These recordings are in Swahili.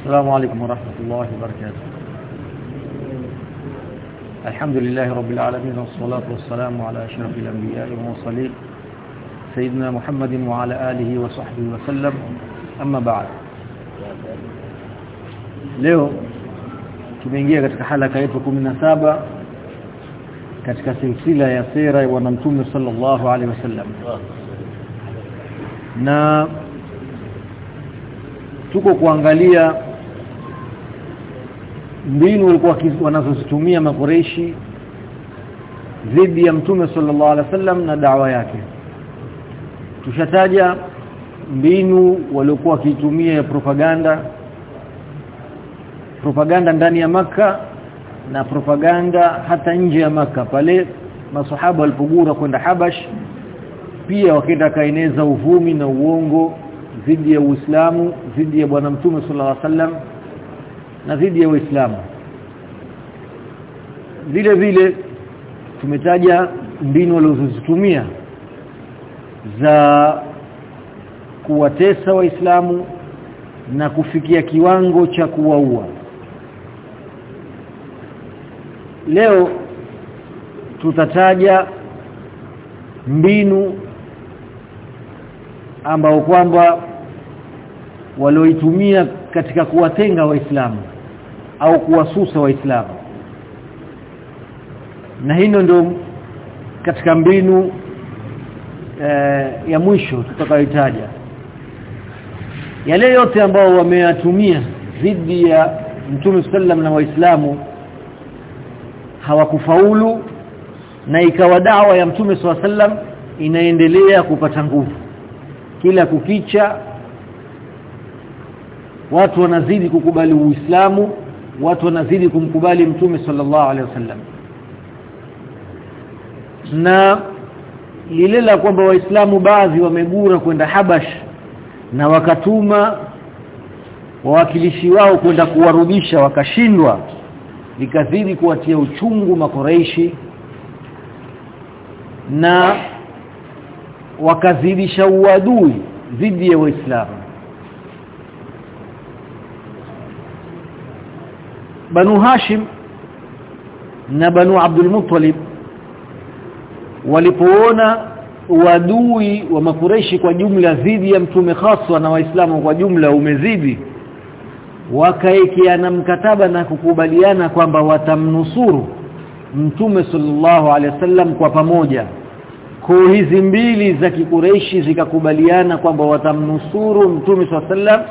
السلام عليكم ورحمة الله وبركاته. الحمد لله رب العالمين والصلاة والسلام على أشرف الأنبياء والمرسلين سيدنا محمد وعلى آله وصحبه وسلم. أما بعد leo tumeingia katika halaka yetu 17 katika silsila ya sira ya mtume sallallahu alaihi wasallam. Na tuko kuangalia mbinu walikuwa wanazozitumia makureishi dhidi ya mtume sallallahu alaihi wasallam na dawa yake. Tushataja mbinu waliokuwa wakitumia ya propaganda propaganda ndani ya maka na propaganda hata nje ya maka pale masahaba walipogura kwenda Habash pia wakaenda kaeneza uvumi na uongo dhidi ya Uislamu dhidi ya bwana mtume sallallahu alaihi wasallam na dhidi ya Uislamu. Vile vile tumetaja mbinu walizozitumia za kuwatesa waislamu na kufikia kiwango cha kuwaua. Leo tutataja mbinu ambao kwamba walioitumia katika kuwatenga waislamu au kuwasusa waislamu. Na hino ndio katika mbinu eh, ya mwisho tutakayotaja yale yote ambao wameyatumia dhidi ya Mtume sallam na waislamu hawakufaulu na ikawa dawa ya Mtume sallam inaendelea kupata nguvu. Kila kukicha watu wanazidi kukubali Uislamu watu wanazidi kumkubali Mtume sallallahu alaihi wasallam. Na lile la kwamba waislamu baadhi wamegura kwenda Habash na wakatuma wawakilishi wao kwenda kuwarudisha wakashindwa likazidi kuwatia uchungu makoreishi na wakazidisha uadui dhidi ya waislamu Banu Hashim na Banu Abdul Muttalib walipoona uadui wa makureishi kwa jumla dhidi ya mtume haswa na waislamu kwa jumla umezidi wakaekiana mkataba na kukubaliana kwamba watamnusuru mtume sallallahu alaihi wasallam kwa pamoja. Koo hizi mbili za kikureishi zikakubaliana kwamba watamnusuru mtume sallallahu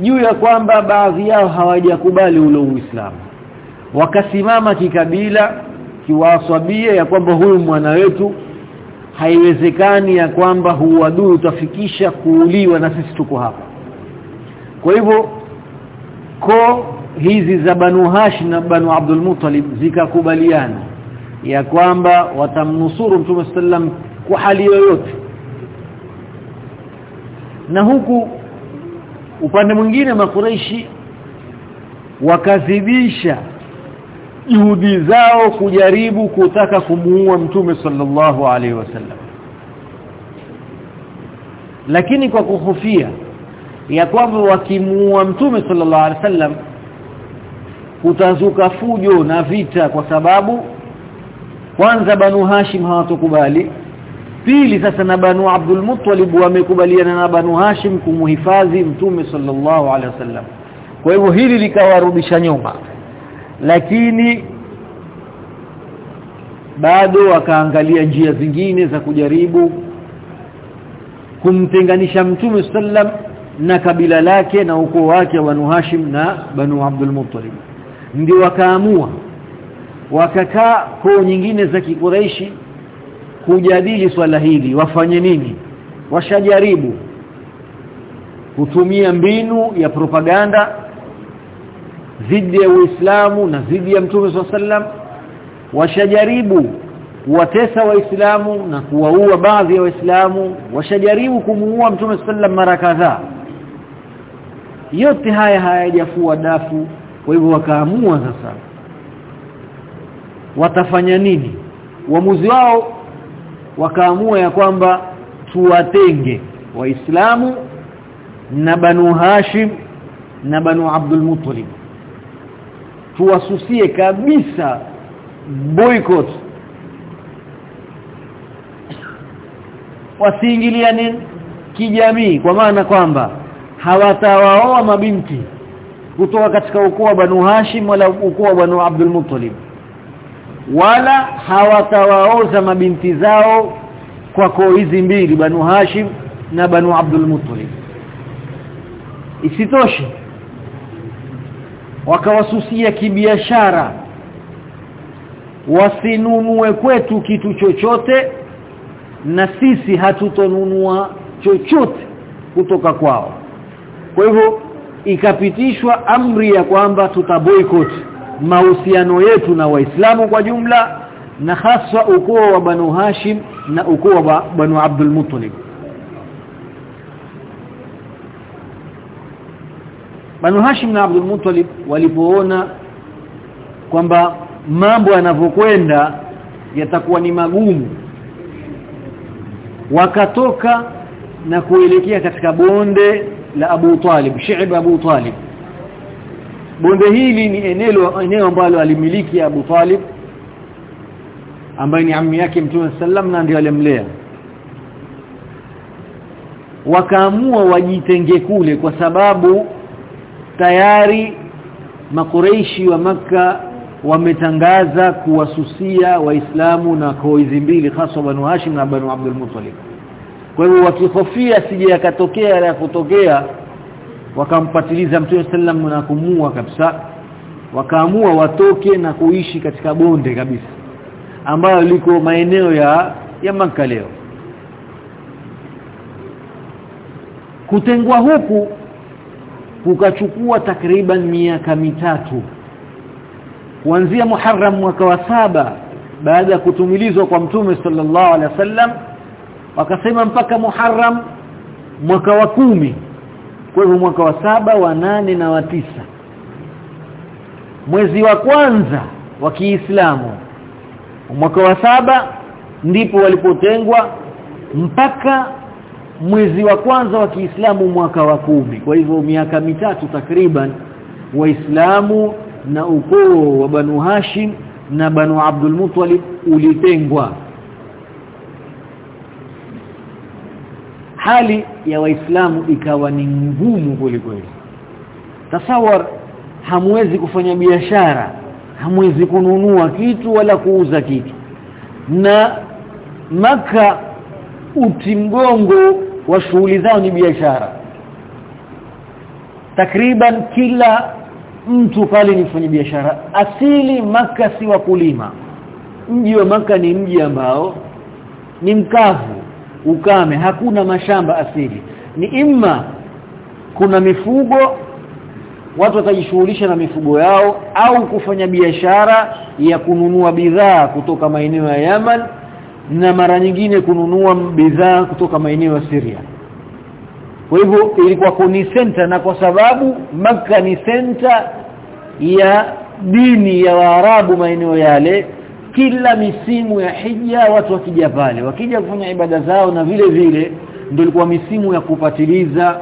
juu ya kwamba baadhi yao hawajakubali ule uislamu. Wakasimama kikabila kiwaswabia ya kwamba huyu mwana wetu haiwezekani ya kwamba huadui utafikisha kuuliwa na sisi tuko hapa. Kwa hivyo ko hizi za Banu Hash na Banu Abdul Muttalib zikakubaliana ya kwamba watamnusuru Mtume sallam kwa hali yoyote. Na huku upande mwingine makureishi wakazidisha juhudi zao kujaribu kutaka kumuua mtume sallallahu alaihi wasallam. Lakini kwa kuhofia ya kwamba wakimuua mtume sallallahu alaihi wasallam kutazuka fujo na vita kwa sababu kwanza banu hashim hawatokubali pili sasa na banu abdul muttalib wamekubaliana na banu hashim kumuhifadhi mtume sallallahu alaihi wasallam. Kwa hivyo hili likawarudisha nyuma. Lakini bado wakaangalia njia zingine za kujaribu kumtenganisha mtume sallam na kabila lake na ukoo wake wa Hashim na Banu Abdul Muttalib. Ndio wakaamua. Wakakaa koo nyingine za kikureishi kujadili swala hili wafanye nini? Washajaribu kutumia mbinu ya propaganda dhidi ya Uislamu na dhidi ya Mtume sallam washajaribu kuwatesa waislamu na kuwaua baadhi ya waislamu. Washajaribu kumuua Mtume sallam mara kadhaa. Yote haya hayajafua dafu kwa hivyo wakaamua sasa watafanya nini? Uamuzi wao wakaamua ya kwamba tuwatenge waislamu na banu hashim na banu Abdul Muttalib. Tuwasusie kabisa boycott. Wasiingiliane kijamii kwa maana kwamba hawatawaoa mabinti kutoka katika ukoo wa Banu Hashim wala ukoo wa Banu Abdul Muttalib wala hawatawaoza mabinti zao kwa koo hizi mbili Banu Hashim na Banu Abdul Muttalib. Isitoshe wakawasusia kibiashara wasinunue kwetu kitu chochote na sisi hatutonunua chochote kutoka kwao. Kwa hivyo ikapitishwa amri ya kwamba tutaboycott mahusiano yetu na waislamu kwa jumla na haswa ukoo wa Banu Hashim na ukoo wa Banu Abdul Muttalib. Banu Hashim na Abdul Muttalib walipoona kwamba mambo yanavyokwenda yatakuwa ni magumu wakatoka na kuelekea katika bonde la Abu Talib Shi'b Abu Talib bonde hili ni eneo eneo ambalo alimiliki Abu Talib ambaye ni ammi yake Mtume sallam na ndiye alimlea. Wakaamua wajitenge kule kwa sababu tayari makureishi wa maka wametangaza kuwasusia waislamu na koo hizi mbili hasa banu Hashim na banu Abdul Muttalib. Kwa hivyo wakihofia sije yakatokea ya kutokea wakampatiliza Mtume sallam na kumua kabisa. Wakaamua watoke na kuishi katika bonde kabisa ambayo liko maeneo ya ya maka leo. Kutengwa huku kukachukua takriban miaka mitatu kuanzia Muharram mwaka wa saba baada ya kutumilizwa kwa Mtume sallallahu alaihi wasallam wakasema mpaka Muharram mwaka wa kumi kwa hivyo mwaka wa saba wa nane na wa tisa. Mwezi wa kwanza wa Kiislamu mwaka wa saba ndipo walipotengwa mpaka mwezi wa kwanza wa Kiislamu mwaka wa kumi. Kwa hivyo miaka mitatu takriban waislamu na ukoo wa Banu Hashim na Banu Abdul Muttalib ulitengwa hali ya waislamu ikawa ni ngumu kweli tasawar hamwezi kufanya biashara hamwezi kununua kitu wala kuuza kitu. Na maka uti mgongo wa shughuli zao ni biashara. Takriban kila mtu pale ni mfanya biashara. Asili maka si wakulima. Mji wa maka ni mji ambao ni mkavu ukame hakuna mashamba asili. Ni imma kuna mifugo watu watajishughulisha na mifugo yao au kufanya biashara ya kununua bidhaa kutoka maeneo ya Yaman na mara nyingine kununua bidhaa kutoka maeneo ya Syria. Kwa hivyo ilikuwa ni center na kwa sababu maka ni center ya dini ya Waarabu maeneo yale kila misimu ya hija watu wakija pale wakija kufanya ibada zao na vile vile ndio ilikuwa misimu ya kupatiliza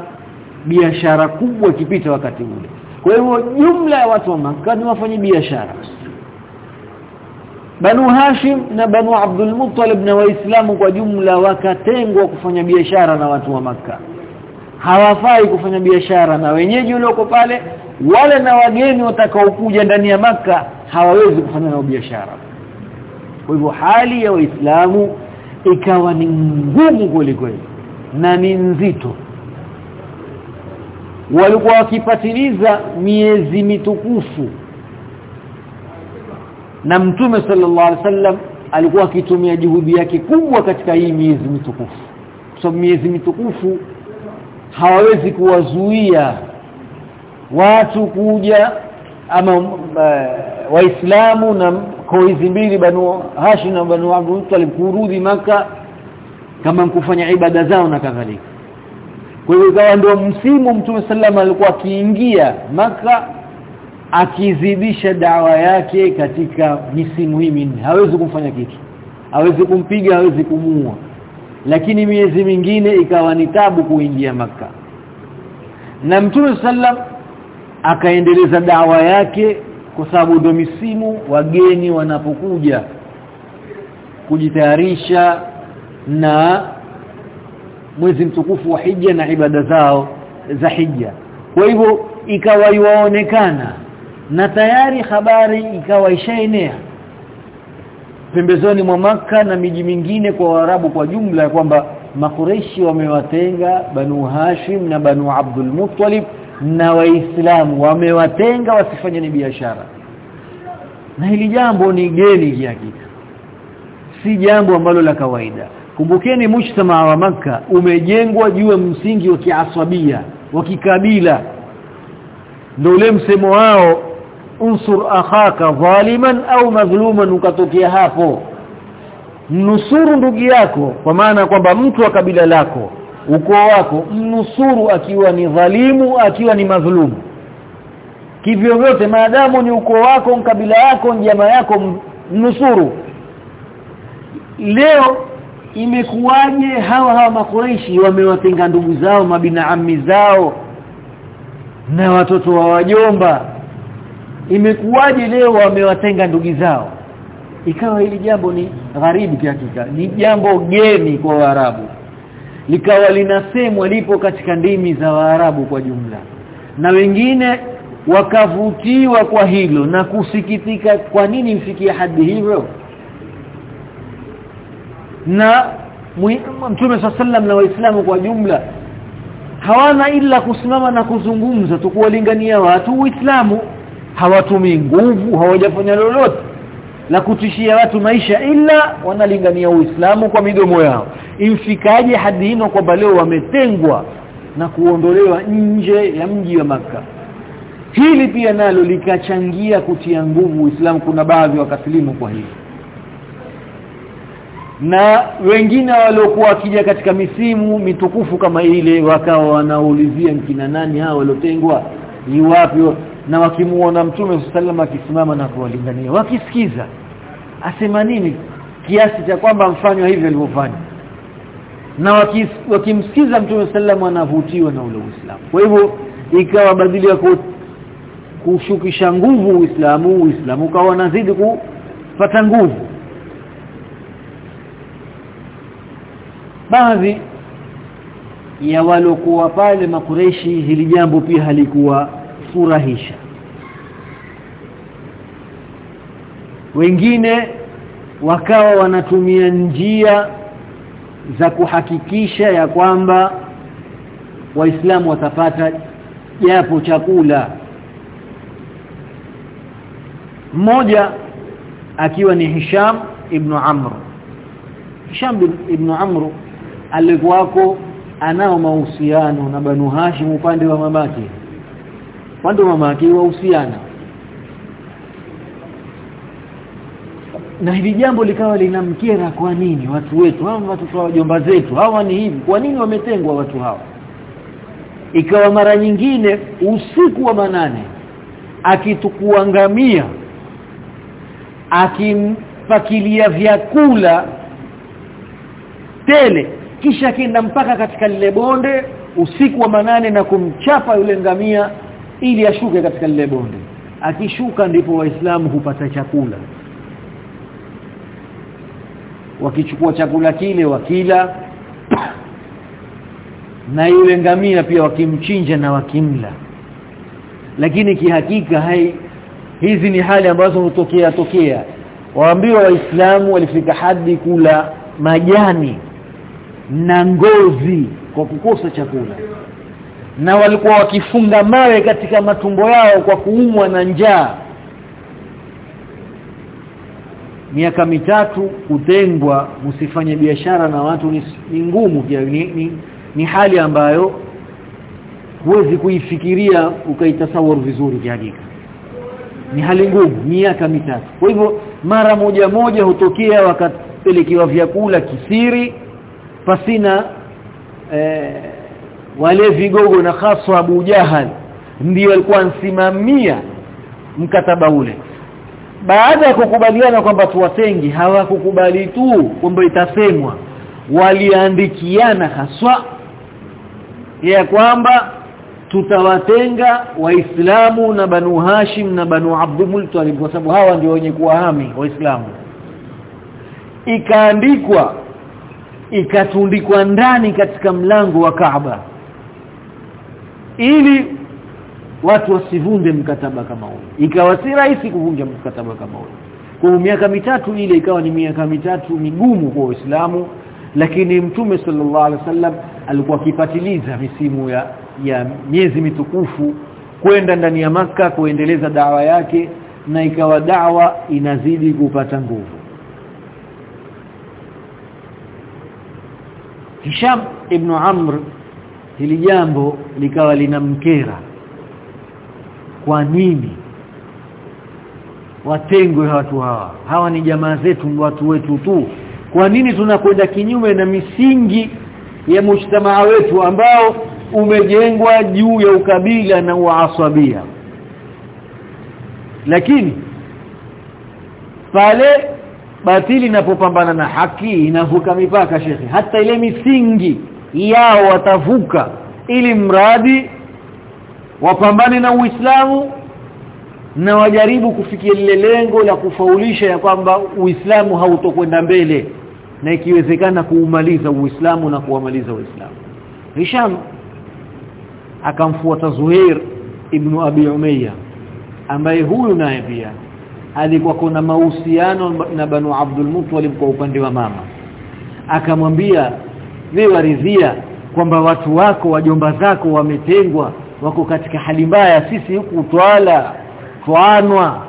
biashara kubwa ikipita wakati ule. Kwa hivyo jumla ya watu wa maka ni wafanya biashara. Banu Hashim na Banu Abdul Muttalib na Waislamu kwa jumla wakatengwa kufanya biashara na watu wa maka hawafai kufanya biashara na wenyeji walioko pale wale na wageni watakaokuja ndani ya maka hawawezi kufanya nao biashara kwa hivyo hali ya waislamu ikawa ni ngumu kweli kweli na ni nzito. Walikuwa wakipatiliza miezi mitukufu. Na mtume sallallahu alaihi wasallam alikuwa akitumia juhudi yake kubwa katika hii miezi mitukufu. Kwa so, miezi mitukufu hawawezi kuwazuia watu kuja ama uh, waislamu na koo hizi mbili banu Hashim na banu Abdul Muttalib kurudi maka kama kufanya ibada zao na kadhalika. Kwa hiyo ikawa ndio msimu mtume sallam alikuwa akiingia maka akizidisha dawa yake katika misimu hii minne. Hawezi kumfanya kitu. Hawezi kumpiga hawezi kumuua. Lakini miezi mingine ikawa ni tabu kuingia maka na mtume sallam akaendeleza dawa yake kwa sababu ndio misimu wageni wanapokuja kujitayarisha na mwezi mtukufu wa hija na ibada zao za hija kwa hivyo ikawa iwaonekana na tayari habari ikawa ishaenea pembezoni mwa maka na miji mingine kwa Waarabu kwa jumla kwamba makureishi wamewatenga Banu Hashim na Banu Abdul Muttalib na Waislamu wamewatenga wasifanye ni biashara. Na hili jambo ni geni hakika si jambo ambalo la kawaida. Kumbukeni mujtamaa wa maka umejengwa juu ya msingi wa kiaswabia wa kikabila. Ndio ule msemo wao unsur akhaka zaliman au madhluman ukatokea hapo. Mnusuru ndugu yako kwa maana kwamba mtu wa kabila lako ukoo wako mnusuru akiwa ni dhalimu akiwa ni madhulumu kivyo vyote maadamu ni ukoo wako mkabila yako jamaa yako mnusuru. Leo imekuwaje hawa hawa makureishi wamewatenga ndugu zao mabina ammi zao na watoto wa wajomba? Imekuwaje leo wamewatenga ndugu zao? Ikawa hili jambo ni gharibu kihakika ni jambo geni kwa Waarabu likawa linasemwa lipo katika ndimi za Waarabu kwa jumla. Na wengine wakavutiwa kwa hilo na kusikitika kwa nini mfikie hadi hivyo? Na Mtume sallam na Waislamu kwa jumla hawana ila kusimama na kuzungumza tu kuwalingania watu Uislamu. Hawatumii nguvu hawajafanya lolote la kutishia watu maisha ila wanalingania Uislamu kwa midomo yao. Imfikaje hadi hino kwamba leo wametengwa na kuondolewa nje ya mji wa maka hili pia nalo likachangia kutia nguvu Uislamu. Kuna baadhi wakasilimu kwa hili. Na wengine waliokuwa wakija katika misimu mitukufu kama ile wakawa wanaulizia mkina nani hao waliotengwa? Ni wapi na wakimuona mtume sallallahu akisimama na kuwalingania. Wakisikiza asema nini? Kiasi cha kwamba mfanywa hivi alivyofanya. Na wakimsikiza mtume sallallahu anavutiwa na ule Uislamu. Kwa hivyo ikawa badili ya kushukisha nguvu Uislamu Uislamu ukawa unazidi kupata nguvu. Baadhi ya walokuwa pale makureshi hili jambo pia halikuwa furahisha wengine wakawa wanatumia njia za kuhakikisha ya kwamba waislamu watapata japo chakula. Mmoja akiwa ni Hisham ibn Amr. Hisham ibn Amr alikuwako anao mahusiano na Banu Hashim upande wa mamake upande mama yake wahusiana. Na hili jambo likawa linamkera kwa nini watu wetu? Hawa watu wa jomba zetu. Hawa ni hivi. Kwa nini wametengwa watu hawa? Ikawa mara nyingine usiku wa manane akitukuangamia akimpakilia vyakula tele kisha kenda mpaka katika lile bonde usiku wa manane na kumchapa yule ngamia ili ashuke katika lile bonde. Akishuka ndipo waislamu hupata chakula. Wakichukua chakula kile wakila. Na yule ngamia pia wakimchinja na wakimla. Lakini kihakika hai hizi ni hali ambazo hutokea tokea. Waambiwa waislamu walifika hadi kula majani na ngozi kwa kukosa chakula na walikuwa wakifunga mawe katika matumbo yao kwa kuumwa na njaa. Miaka mitatu kutengwa msifanye biashara na watu ni, ni ngumu pia. Ni, ni, ni hali ambayo huwezi kuifikiria ukaitasawuru vizuri kihakika ni hali ngumu miaka mitatu. Kwa hivyo mara moja moja hutokea wakapelekewa vyakula kisiri pasina eh, wale vigogo na haswa Abu Jahal ndio alikuwa ansimamia mkataba ule. Baada ya kukubaliana kwamba tuwatengi hawakukubali tu kwamba itasemwa waliandikiana haswa ya kwamba tutawatenga waislamu na banu hashim na banu abdul muttalib kwa sababu hawa ndio wenye kuwahami waislamu. Ikaandikwa ikatundikwa ndani katika mlango wa Kaaba ili watu wasivunde mkataba kama huo ikawa si rahisi kuvunja mkataba kama huo kwa miaka mitatu ile ikawa ni miaka mitatu migumu kwa Uislamu lakini mtume sallallahu alaihi wasallam alikuwa akipatiliza misimu ya ya miezi mitukufu kwenda ndani ya maka kuendeleza dawa yake na ikawa dawa inazidi kupata nguvu. Hisham ibn Amr hili jambo likawa linamkera. Kwa nini? Watengwe watu hawa. Hawa ni jamaa zetu watu wetu tu. Kwa nini tunakwenda kinyume na misingi ya mshtamaa wetu ambao umejengwa juu ya ukabila na uasabia? Lakini pale batili inapopambana na haki inavuka mipaka shekhi. Hata ile misingi yao watavuka ili mradi wapambane na Uislamu na wajaribu kufikia lile lengo la kufaulisha ya kwamba Uislamu hautokwenda mbele na ikiwezekana kuumaliza Uislamu na kuwamaliza Uislamu Hisham akamfuata Zuhair ibn Abi Umayya ambaye huyu naye pia alikuwa kuna mahusiano na Banu Abdul Muttalib kwa upande wa mama. Akamwambia wewe ridhia kwamba watu wako wajomba zako wametengwa wako katika hali mbaya. Sisi huku twala twanwa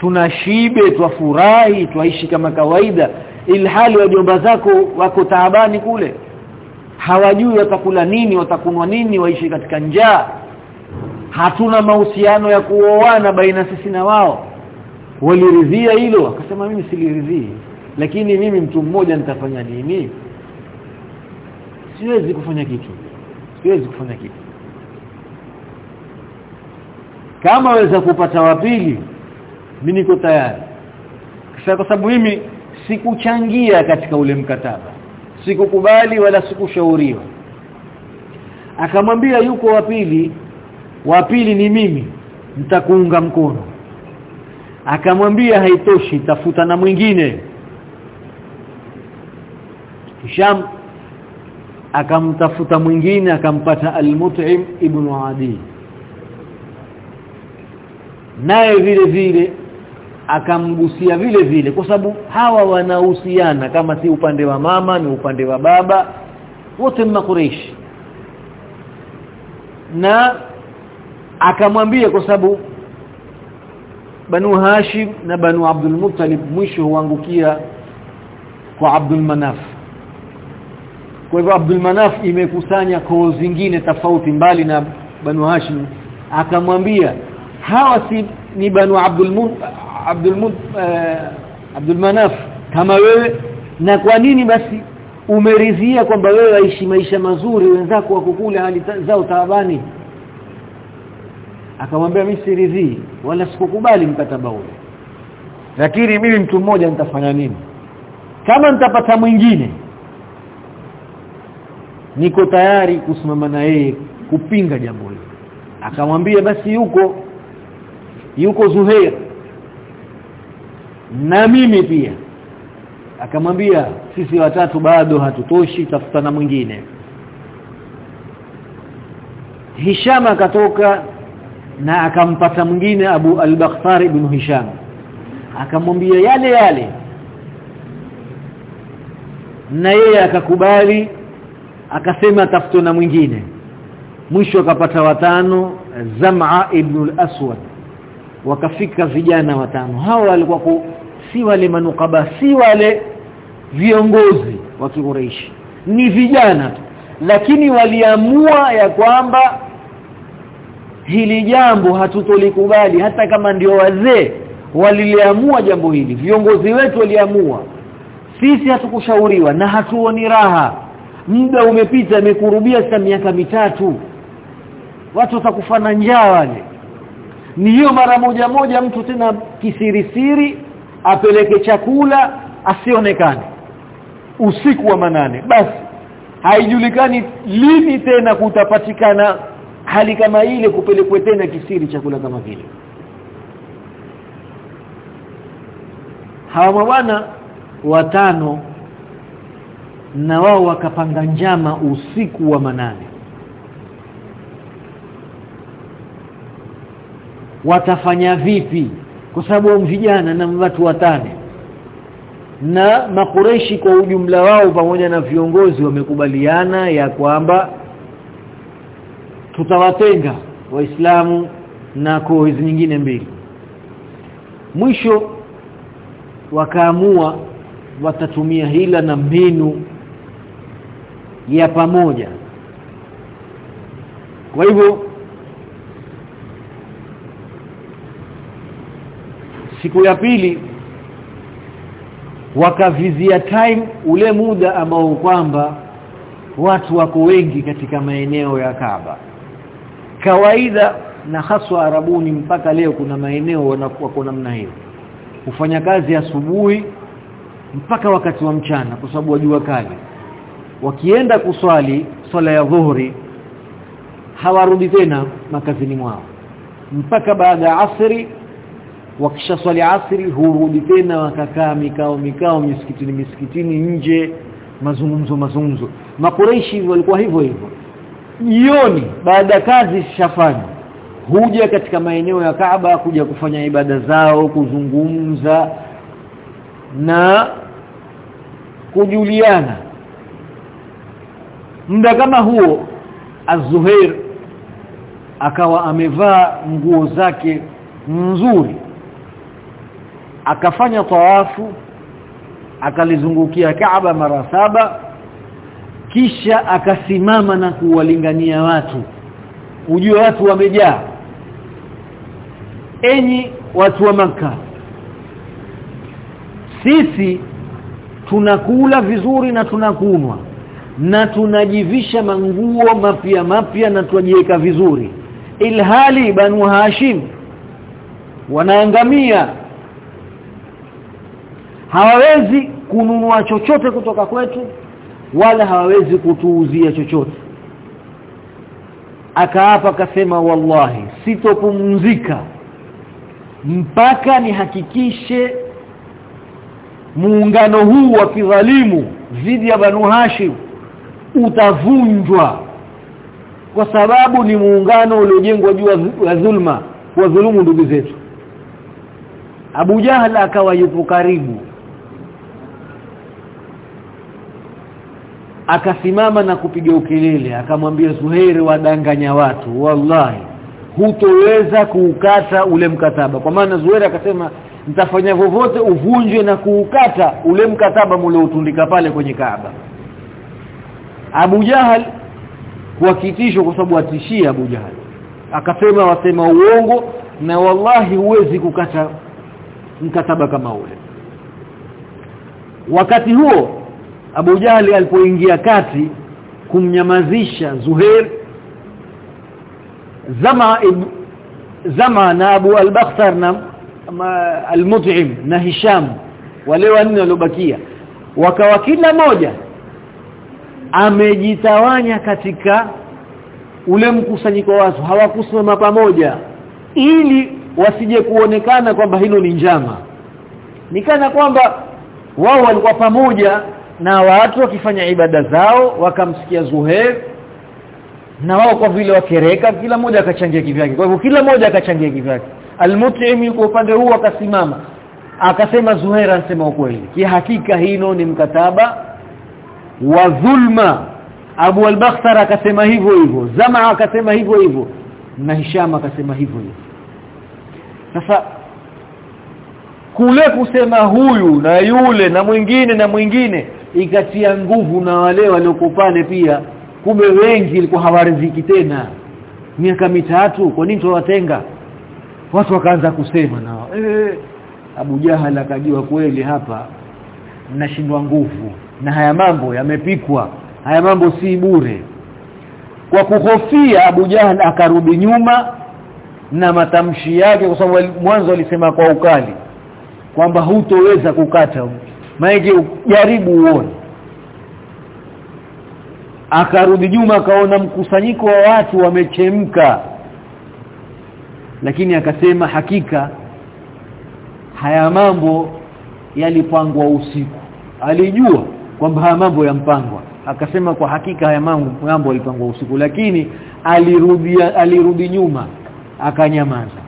tunashibe twafurahi twaishi kama kawaida ilhali wajomba zako wako taabani kule. Hawajui watakula nini watakunwa nini waishi katika njaa. Hatuna mahusiano ya kuoana baina sisi na wao. Waliridhia hilo? Akasema mimi siliridhii. Lakini mimi mtu mmoja nitafanya nini siwezi kufanya kitu. Siwezi kufanya kitu. Kama waweza kupata wapili mimi niko tayari. Kisha kwa sababu mimi sikuchangia katika ule mkataba. Sikukubali wala sikushauriwa. Akamwambia yuko wapili wapili wa pili ni mimi nitakuunga mkono. Akamwambia haitoshi tafuta na mwingine. Hisham akamtafuta mwingine akampata al-Mut'im ibn Adi. Naye vile vile akamgusia vile vile kwa sababu hawa wanahusiana kama si upande wa mama ni upande wa baba wote makureishi na akamwambia kwa sababu Banu Hashim na Banu Abdul Muttalib mwisho huangukia kwa Abdul Manaf kwa hivyo Abdul Manaf imekusanya koo zingine tofauti mbali na Banu Hashim. Akamwambia hawa si ni Banu Abdul Abdul uh, Abdul Manaf kama wewe? Na kwa nini basi umeridhia kwamba wewe waishi maisha mazuri wenzako wako kule hali zao taabani? Akamwambia mimi siridhii wala sikukubali mkataba ule. Lakini mimi mtu mmoja nitafanya nini? Kama nitapata mwingine niko tayari kusimama na yeye kupinga jambo hili. Akamwambia basi yuko yuko Zuhair. Na mimi pia. Akamwambia sisi watatu bado hatutoshi tafuta na mwingine. Hisham akatoka na akampata mwingine Abu al-Bakhtari ibn Hisham. Akamwambia yale yale. Na yeye akakubali akasema tafute na mwingine. Mwisho akapata watano Zam'a ibn al-Aswad. Wakafika vijana watano. Hao walikuwa si wale manukaba si wale viongozi wa Quraysh. Ni vijana tu. Lakini waliamua ya kwamba hili jambo hatutolikubali. Hata kama ndio wazee waliliamua jambo hili. Viongozi wetu waliamua. Sisi hatukushauriwa na hatuoni raha muda umepita imekurubia sasa miaka mitatu. Watu watakufana njaa wale. Ni hiyo mara moja moja mtu tena kisirisiri apeleke chakula asionekane. Usiku wa manane. Basi haijulikani lini tena kutapatikana hali kama ile kupelekwe tena kisiri chakula kama vile hawa bwana watano na wao wakapanga njama usiku wa manane. Watafanya vipi? Kwa sababu vijana na watu watane na makureshi kwa ujumla wao pamoja na viongozi wamekubaliana ya kwamba tutawatenga waislamu na koo hizi nyingine mbili. Mwisho wakaamua watatumia hila na mbinu ya pamoja. Kwa hivyo siku ya pili wakavizia time ule muda ambao kwamba watu wako wengi katika maeneo ya Kaaba. Kawaida na haswa arabuni mpaka leo kuna maeneo wanakuwa kwa namna hiyo. Kufanya kazi asubuhi mpaka wakati wa mchana kwa sababu wajua kali wakienda kuswali swala ya dhuhuri hawarudi tena makazini mwao. Mpaka baada ya asri wakisha swali asri hurudi tena wakakaa mikao mikao misikitini misikitini nje mazungumzo mazungumzo. Makureishi walikuwa hivyo hivyo. Jioni baada kazi shafanya huja katika maeneo ya Kaaba kuja kufanya ibada zao kuzungumza na kujuliana muda kama huo Az-Zuhair akawa amevaa nguo zake nzuri. Akafanya tawafu akalizungukia Kaaba mara saba kisha akasimama na kuwalingania watu. Ujue watu wamejaa. Enyi watu wa maka sisi tunakula vizuri na tunakunwa na tunajivisha manguo mapya mapya na tunajiweka vizuri. Ilhali banu hashim wanaangamia. Hawawezi kununua chochote kutoka kwetu wala hawawezi kutuuzia chochote. Akaapa akasema wallahi sitopumzika mpaka nihakikishe muungano huu wa kidhalimu dhidi ya Banu Hashim utavunjwa. Kwa sababu ni muungano uliojengwa juu ya dhulma wa dhulumu ndugu zetu. Abu Jahal akawa yupo karibu. Akasimama na kupiga ukelele akamwambia Zuhair wadanganya watu. Wallahi hutoweza kuukata ule mkataba. Kwa maana Zuhair akasema nitafanya vovote uvunjwe na kuukata ule mkataba mliotundika pale kwenye Kaaba Abu Jahal kwa kitisho kwa sababu atishia Abu Jahal. Akasema wasema uongo na wallahi huwezi kukata mkataba kama ule. Wakati huo Abu Jahali alipoingia kati kumnyamazisha Zuhair Zama ib, Zama na Abu al-Bakhtar na al-Mut'im na Hisham wale wanne waliobakia wakawa kila moja amejitawanya katika ule mkusanyiko wa watu hawakusimama pamoja ili wasije kuonekana kwamba hilo ni njama. Nikana kwamba wao walikuwa pamoja na watu wakifanya ibada zao wakamsikia Zuhair na wao kwa vile wakereka kila mmoja akachangia kivyake. Kwa hivyo kila mmoja akachangia kivyake. Almut'im yuko upande huu akasimama akasema Zuhair anasema ukweli. Kihakika hino ni mkataba wa dhulma. Abu al-Bakhtar akasema hivyo hivyo Zama akasema hivyo hivyo na Hisham akasema hivyo hivyo. Sasa kule kusema huyu na yule na mwingine na mwingine ikatia nguvu na wale walioko pale pia. Kumbe wengi ilikuwa hawariziki tena. Miaka mitatu kwa nini tuwatenga watu wakaanza kusema nao eh Abu Jahal akajua kweli hapa nashindwa nguvu na haya mambo yamepikwa haya mambo si bure. Kwa kuhofia Abu Jahal akarudi nyuma na matamshi yake kwa sababu mwanzo alisema kwa ukali kwamba hutoweza kukata maana jaribu uone. Akarudi nyuma akaona mkusanyiko wa watu wamechemka. Lakini akasema hakika haya mambo yalipangwa usiku. Alijua kwamba haya mambo yampangwa. Akasema kwa hakika haya mambo yalipangwa usiku lakini alirudi alirudi nyuma akanyamaza.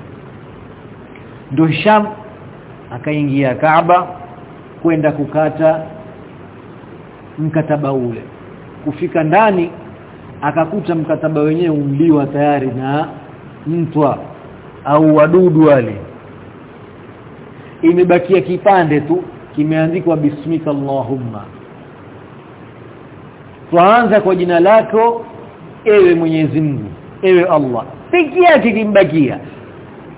Ndio Hisham akaingia Kaaba kwenda kukata mkataba ule. Kufika ndani akakuta mkataba wenyewe umliwa tayari na mtwa au wadudu wale. Imebakia kipande tu kimeandikwa bismika allahumma tuanza kwa jina lako ewe Mwenyezi Mungu ewe Allah. Piki yake kimbakia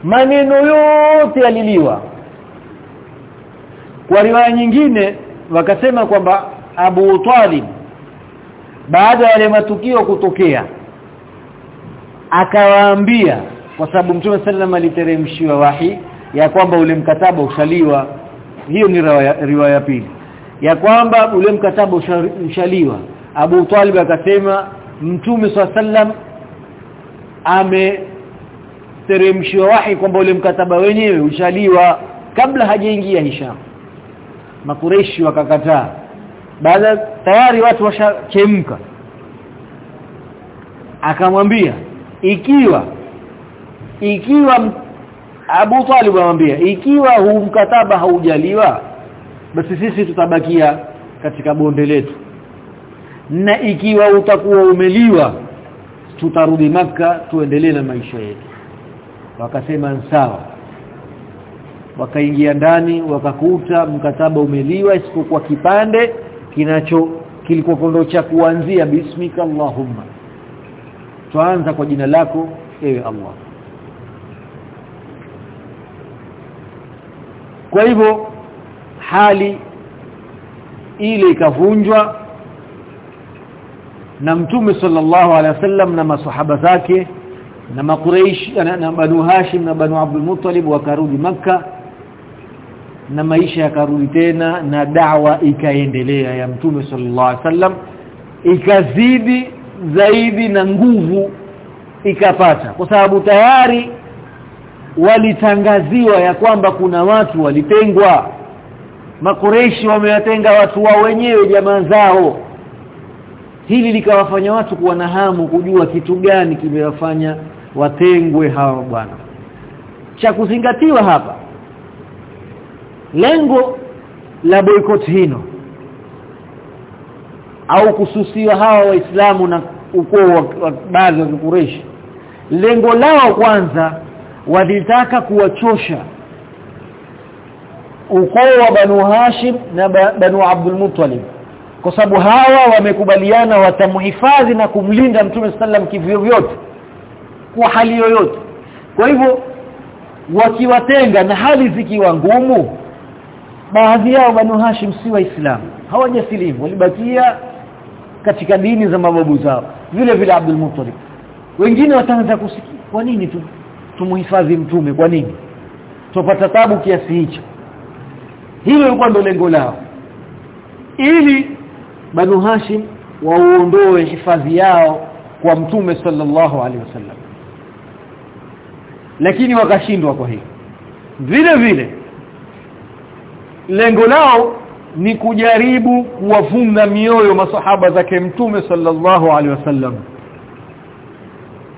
maneno yote yaliliwa. Kwa riwaya nyingine wakasema kwamba Abu Talib baada ya yale matukio kutokea akawaambia kwa sababu Mtume sallam aliteremshiwa wahi ya kwamba ule mkataba ushaliwa. Hiyo ni riwaya, riwaya pili. Ya kwamba ule mkataba ushaliwa Abu Talib akasema Mtume sallam ame teremshiwa wahi kwamba ule mkataba wenyewe ushaliwa kabla hajaingia Hisham. Makureshi wakakataa. Baada tayari watu washachemka. Akamwambia ikiwa ikiwa Abu Talib amwambia ikiwa huu mkataba haujaliwa basi sisi tutabakia katika bonde letu na ikiwa utakuwa umeliwa tutarudi maka tuendelee na maisha yetu. Wakasema sawa. Wakaingia ndani wakakuta mkataba umeliwa isipokuwa kipande kinacho kilikuwa kondo cha kuanzia bismika allahumma tuanza kwa jina lako ewe Allah. Kwa hivyo hali ile ikavunjwa na mtume sallallahu alaihi wasallam na masahaba zake na makuraish na, banu hashim na banu abdul muttalib wakarudi maka na maisha yakarudi tena na da'wa ikaendelea ya mtume sallallahu alaihi wasallam ikazidi zaidi na nguvu ikapata kwa sababu tayari walitangaziwa ya kwamba kuna watu walitengwa. Makureshi wamewatenga watu wao wenyewe jamaa zao hili likawafanya watu kuwa na hamu kujua kitu gani kimewafanya watengwe hawa bwana. Cha kuzingatiwa hapa lengo la boycott hino au kususiwa hawa waislamu na ukoo wa baadhi wa Quraysh lengo lao kwanza walitaka kuwachosha ukoo wa Banu Hashim na Banu Abdul Muttalib kwa sababu hawa wamekubaliana watamhifadhi na kumlinda Mtume sallam kivyo vyote kwa hali yoyote. Kwa hivyo wakiwatenga na hali zikiwa ngumu baadhi yao Banu Hashim si waislamu. Hawajasilimu walibakia katika dini za mababu zao. Vile vile Abdul Muttalib. Wengine wataanza kusikia kwa nini tu tumuhifadhi mtume? Kwa nini? Tupata tabu kiasi hicho. Hilo lilikuwa ndio lengo lao. Ili Banu Hashim wauondoe hifadhi yao kwa mtume sallallahu alaihi wasallam. Lakini wakashindwa kwa hiyo. Vile vile lengo lao ni kujaribu kuwafunga mioyo masahaba zake mtume sallallahu alaihi wasallam.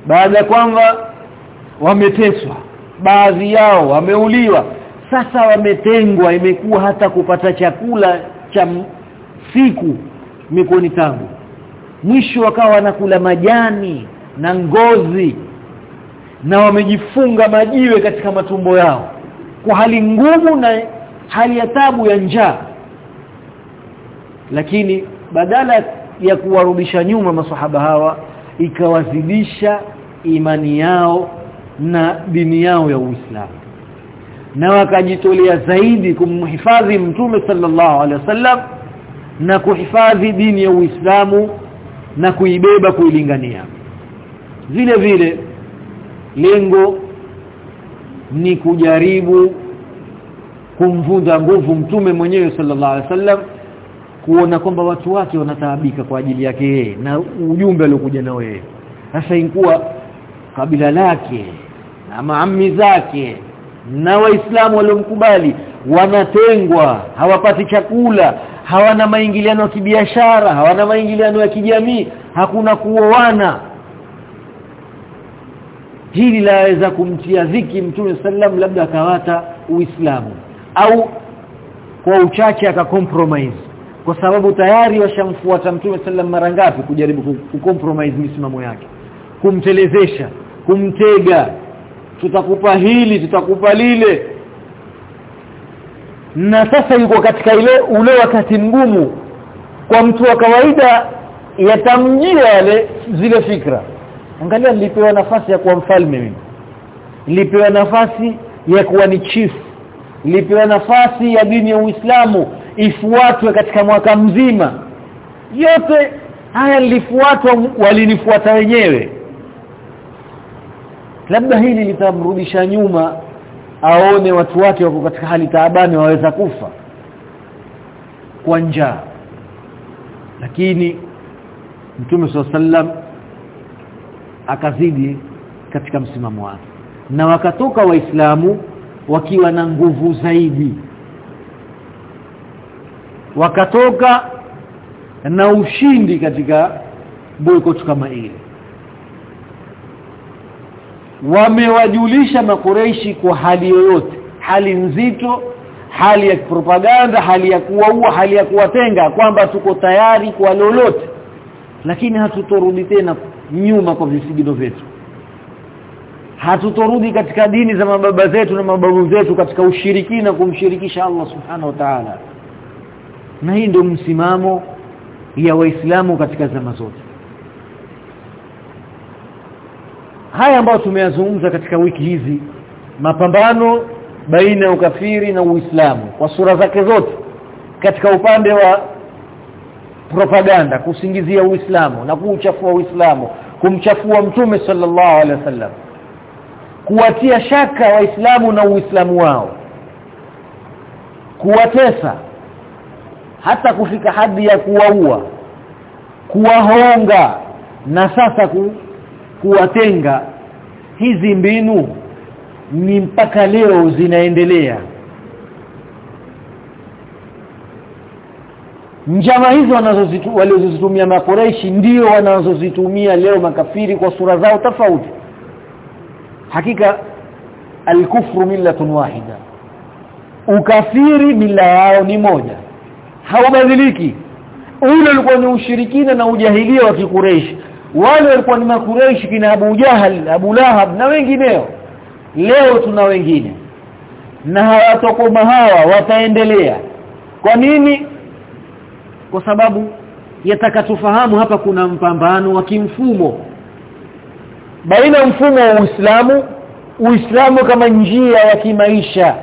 Baada kwamba wameteswa baadhi yao wameuliwa sasa wametengwa imekuwa hata kupata chakula cha siku mikoni tangu. Mwisho wakawa wanakula majani na ngozi na wamejifunga majiwe katika matumbo yao kwa hali ngumu na hali ya tabu ya njaa. Lakini badala ya kuwarudisha nyuma masahaba hawa ikawazidisha imani yao na dini yao ya Uislamu. Na wakajitolea zaidi kumhifadhi mtume sallallahu alaihi wasallam na kuhifadhi dini ya Uislamu na kuibeba kuilingania. Vile vile lengo ni kujaribu kumvunja nguvu mtume mwenyewe sallallahu alaihi wasallam kuona kwamba watu wake wanataabika kwa ajili yake yeye na ujumbe aliokuja nao yeye. Sasa inkuwa kabila lake na maammi zake na waislamu waliomkubali wanatengwa hawapati chakula hawana maingiliano ya kibiashara hawana maingiliano ya kijamii hakuna kuoana. Hili laweza kumtia dhiki mtume sallam labda akawata uislamu au kwa uchache akacompromise kwa sababu tayari washamfuata mtume sallam mara ngapi kujaribu kucompromise misimamo yake kumtelezesha kumtega. Tutakupa hili tutakupa lile na sasa yuko katika ile ule wakati mgumu. Kwa mtu wa kawaida yatamjia yale zile fikra. Angalia nilipewa nafasi ya kuwa mfalme mimi. Nilipewa nafasi ya kuwa ni chief. Nilipewa nafasi ya dini ya Uislamu ifuatwe katika mwaka mzima. Yote haya nilifuatwa walinifuata wenyewe. Labda hili litamrudisha nyuma aone watu wake wako katika hali taabani waweza kufa kwa njaa. Lakini Mtume sallam akazidi katika msimamo wake na wakatoka waislamu wakiwa na nguvu zaidi wakatoka na ushindi katika boycott kama ile wamewajulisha makureishi kwa hali yoyote hali nzito hali ya propaganda hali ya kuwaua hali ya kuwatenga kwamba tuko tayari kwa lolote. Lakini hatutorudi tena nyuma kwa visigino vyetu. Hatutorudi katika dini za mababa zetu na mababu zetu katika ushirikina kumshirikisha Allah subhanahu wa ta'ala. Na hii ndio msimamo ya waislamu katika zama zote haya ambayo tumeyazungumza katika wiki hizi mapambano baina ya ukafiri na uislamu kwa sura zake zote katika upande wa propaganda kusingizia uislamu na kuuchafua uislamu kumchafua mtume sallallahu alaihi wasallam kuwatia shaka waislamu na uislamu wao kuwatesa hata kufika hadi ya kuwaua kuwahonga na sasa kuwatenga. Hizi mbinu ni mpaka leo zinaendelea. Njama hizo walizozitumia makoreishi ndio wanazozitumia leo makafiri kwa sura zao tofauti. Hakika alkufru millatun wahida. Ukafiri mila yao ni moja. Haubadiliki. Ule ulikuwa ni ushirikina na ujahilia wa kikureishi wale walikuwa ni makureishi kina Abu Jahal Abu Lahab na wengineo. Leo tuna wengine. Na hawatokoma hawa wataendelea. Kwa nini? Kwa sababu yatakatufahamu hapa kuna mpambano wa kimfumo. Baina mfumo wa Uislamu Uislamu kama njia ya kimaisha.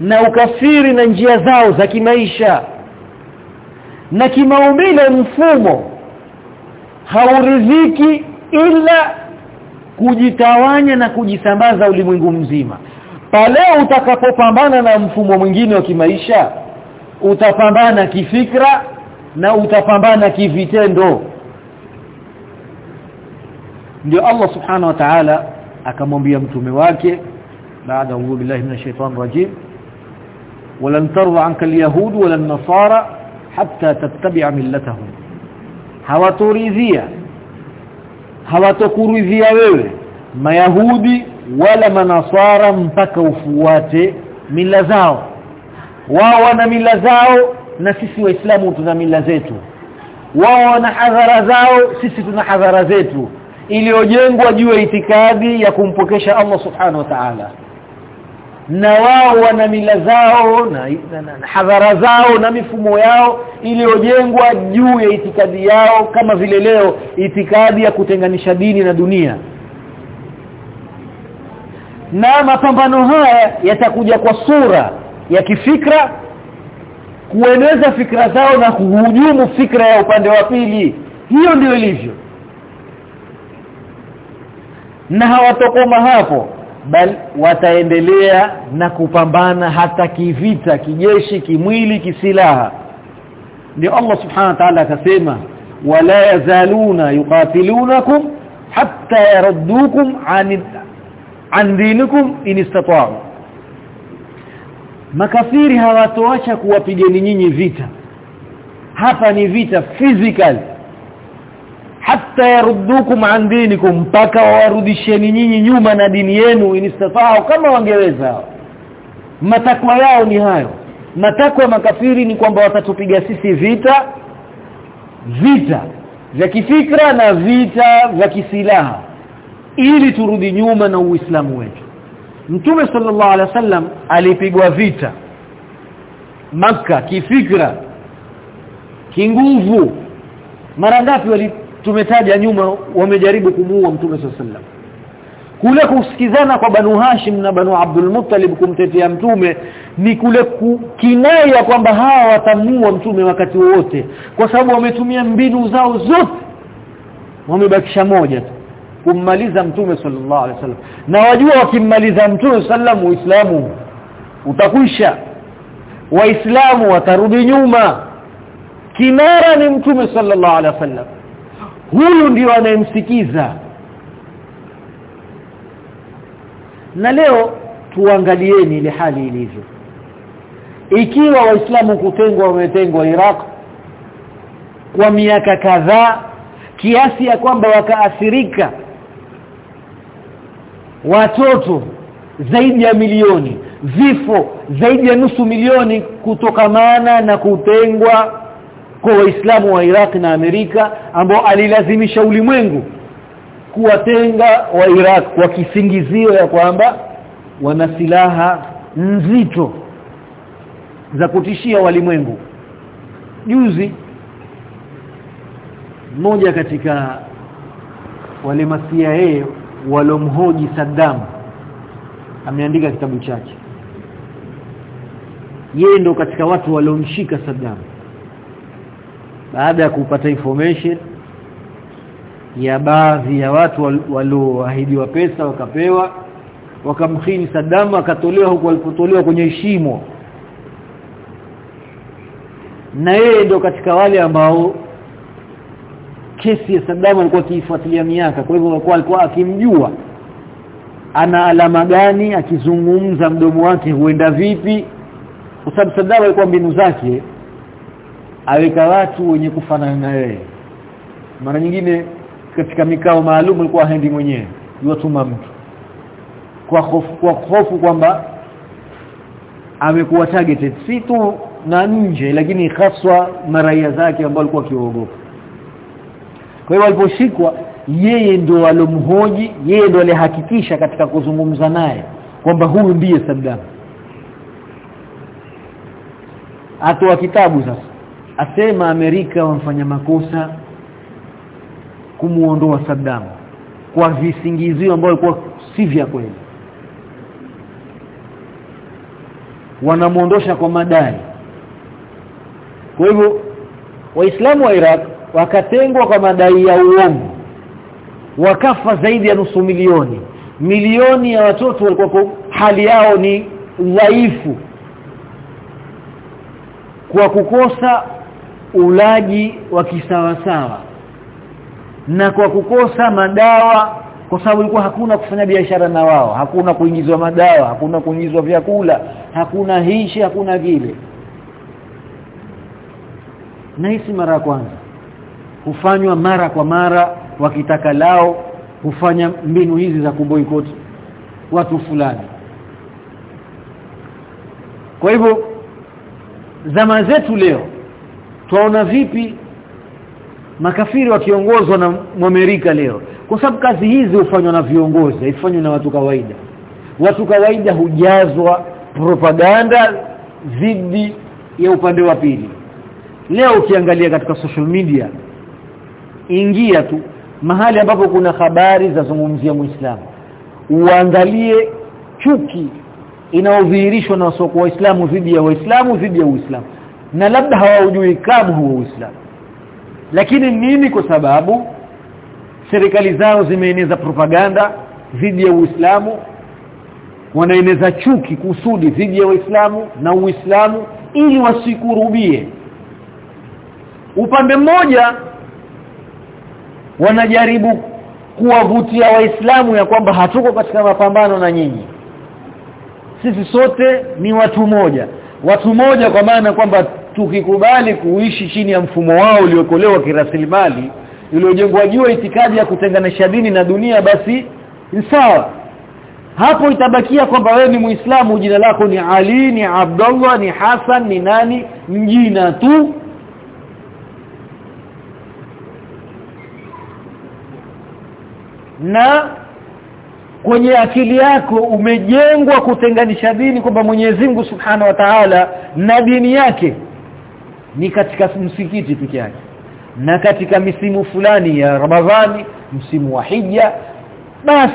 Na ukafiri na njia zao za kimaisha. Na kimaumbile mfumo hauridhiki ila kujitawanya na kujisambaza ulimwengu mzima. Pale utakapopambana na mfumo mwingine wa kimaisha utapambana kifikra na utapambana kivitendo. Ndio Allah subhanahu wa ta'ala akamwambia mtume wake baada a'udhu billahi minash shaitani rajim walan tarwa anka alyahud wala nasara hatta tattabi'a millatahum hawatoridhia hawatokuridhia wewe mayahudi wala manasara mpaka ufuate mila zao. Wao wana mila zao na sisi waislamu tuna mila zetu. Wao wana hadhara zao sisi tuna hadhara zetu. Iliyojengwa juu ya itikadi ya kumpokesha Allah subhanahu wa ta'ala na wao wana mila zao na, na, na, na hadhara zao na mifumo yao iliyojengwa juu ya itikadi yao kama vile leo itikadi ya kutenganisha dini na dunia. Na mapambano haya yatakuja kwa sura ya kifikra kueneza fikra zao na kuhujumu fikra ya upande wa pili. Hiyo ndio ilivyo. Na hawatokoma hapo bali wataendelea na kupambana hata kivita kijeshi kimwili kisilaha. Ndio Allah subhanahu wa ta'ala akasema wala yazaluna yuqatilunakum hatta yaruddukum an dinikum in istata'u. Makafiri hawatoacha kuwapigeni nyinyi vita. Hapa ni vita physical hatta yaruddukum an dinikum mpaka warudisheni nyinyi nyuma na dini yenu inistafao kama wangeweza. Matakwa yao ni hayo. Matakwa makafiri ni kwamba watatupiga sisi vita vita vya kifikra na vita vya kisilaha ili turudi nyuma na uislamu wetu. Mtume sallallahu alaihi wasallam alipigwa vita maka kifikra kinguvu. Mara ngapi tumetaja nyuma wamejaribu kumuua Mtume sallallahu kule kusikizana kwa Banu Hashim na Banu Abdul Muttalib kumtetea mtume ni kule kinaya kwamba hawa watamua mtume wakati wote kwa sababu wametumia mbinu zao zote. Wamebakisha moja tu kummaliza mtume sallallahu alaihi wasallam. Na wajua wakimmaliza mtume sallallahu uislamu utakwisha. Waislamu watarudi nyuma. Kinara ni mtume sallallahu alaihi wasallam huyu ndio anayemsikiza. Na leo tuangalieni ile hali ilivyo. Ikiwa waislamu kutengwa wametengwa Iraq kwa miaka kadhaa kiasi ya kwamba wakaathirika watoto zaidi ya milioni vifo zaidi ya nusu milioni kutokamana na kutengwa kwa waislamu wa Iraq na Amerika ambao alilazimisha ulimwengu kuwatenga wa Iraq kwa kisingizio ya kwamba wana silaha nzito za kutishia walimwengu. Juzi mmoja katika wale masia walomhoji Saddam. Ameandika kitabu chake. Yeye ndo katika watu waliomshika Saddam baada ya kupata information ya baadhi ya watu walioahidiwa pesa wakapewa wakamkhini Saddam akatolewa huko alipotolewa kwenye shimo. Na yeye ndio katika wale ambao kesi ya Saddam alikuwa akiifuatilia miaka kwa hivyo alikuwa alikuwa akimjua ana alama gani akizungumza mdomo wake huenda vipi kwa sababu Saddam alikuwa mbinu zake aweka watu wenye kufanana na yeye. Mara nyingine katika mikao maalum alikuwa haendi mwenyewe yotuma mtu. Kwa hofu kwa hofu kwamba amekuwa targeted si tu na nje lakini haswa maraia zake ambao alikuwa akiogopa. Kwa hiyo aliposhikwa yeye ndio alomhoji yeye ndio alihakikisha katika kuzungumza naye kwamba huyu ndiye Saddam. Atoa kitabu sasa asema Amerika wamfanya makosa kumuondoa Saddam kwa visingizio ambavyo kwa si vya kweli. Wanamuondosha kwa madai. Kwa hivyo waislamu wa Iraq wakatengwa kwa madai ya uongo. Wakafa zaidi ya nusu milioni. Milioni ya watoto walikuwa hali yao ni dhaifu. Kwa kukosa ulaji wa kisawasawa. Na kwa kukosa madawa kwa sababu ilikuwa hakuna kufanya biashara na wao hakuna kuingizwa madawa hakuna kuingizwa vyakula hakuna hishi hakuna vile. Na hisi mara kwanza. Hufanywa mara kwa mara wakitaka lao hufanya mbinu hizi za kuboikoti watu fulani. Kwa hivyo zama zetu leo tunaona vipi makafiri wakiongozwa na Amerika leo? Kwa sababu kazi hizi hufanywa na viongozi haifanywi na watu kawaida. Watu kawaida hujazwa propaganda dhidi ya upande wa pili. Leo ukiangalia katika social media ingia tu mahali ambapo kuna habari za zungumzia muislamu. Uangalie chuki inaodhihirishwa na wasoko waislamu dhidi ya waislamu dhidi ya uislamu na labda hawajui kabu huo uislamu. Lakini nini kwa sababu serikali zao zimeeneza propaganda dhidi ya Uislamu wanaeneza chuki kusudi dhidi ya Uislamu na Uislamu ili wasikurubie. Upande mmoja wanajaribu kuwavutia waislamu ya kwamba hatuko katika mapambano na nyinyi. Sisi sote ni watu moja. Watu moja kwa maana kwamba tukikubali kuishi chini ya mfumo wao uliokolewa kirasilimali uliojengwa juu itikadi ya kutenganisha dini na dunia basi sawa. Hapo itabakia kwamba wewe ni muislamu jina lako ni Ali ni Abdullah ni Hassan ni nani? Mjina tu. Na kwenye akili yako umejengwa kutenganisha dini kwamba Mwenyezi Mungu Subhanahu wa Ta'ala na dini yake ni katika msikiti peke yake. Na katika misimu fulani ya Ramadhani msimu wa Hija basi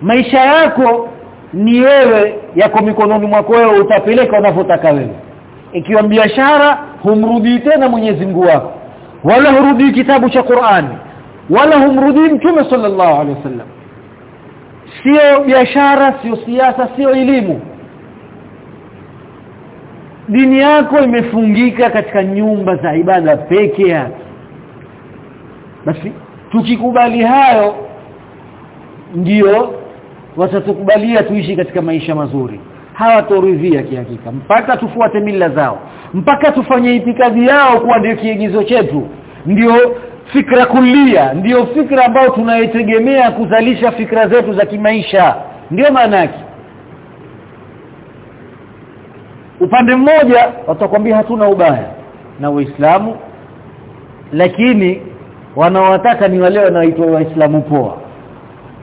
maisha yako ni wewe yako mikononi mwako wewe utapeleka unavyotaka wewe. Ikiwa biashara humrudii tena Mwenyezi Mungu wako. Wala hurudii kitabu cha Qur'ani wala humrudii mtume sallallahu alaihi wasallam. Sio biashara sio siasa sio elimu dini yako imefungika katika nyumba za ibada pekee yake basi tukikubali hayo ndio watatukubalia tuishi katika maisha mazuri. Hawatoridhia kihakika. Mpaka tufuate mila zao. Mpaka tufanye itikadi yao kuwa ndio kiigizo chetu. Ndio fikra kulia. Ndio fikra ambayo tunaitegemea kuzalisha fikra zetu za kimaisha. Ndio maana yake upande mmoja watakwambia hatuna ubaya na Uislamu lakini wanaowataka ni wale wanaoitwa waislamu poa.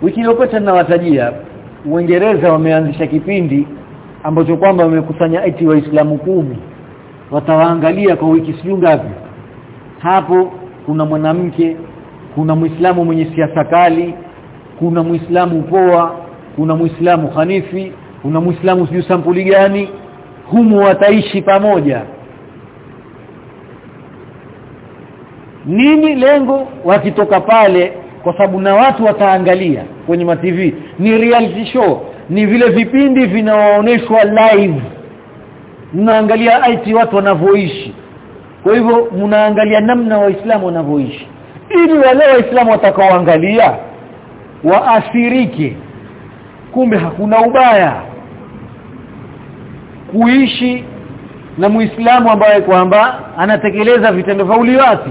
Wiki iliyopita ninawatajia Uingereza wameanzisha kipindi ambacho kwamba wamekusanya eti waislamu kumi. Watawaangalia kwa wiki siyo ngapi. Hapo kuna mwanamke kuna muislamu mwenye siasa kali kuna muislamu poa kuna muislamu hanifi kuna muislamu sio sampuli gani humu wataishi pamoja. Nini lengo wakitoka pale kwa sababu na watu wataangalia kwenye ma TV ni reality show. Ni vile vipindi vinaoonyeshwa live. Mnaangalia IT watu wanavyoishi. Kwa hivyo mnaangalia namna waislamu wanavyoishi. Ili wale waislamu watakaoangalia waathirike kumbe hakuna ubaya kuishi na muislamu ambaye kwamba anatekeleza vitendo vya uliwati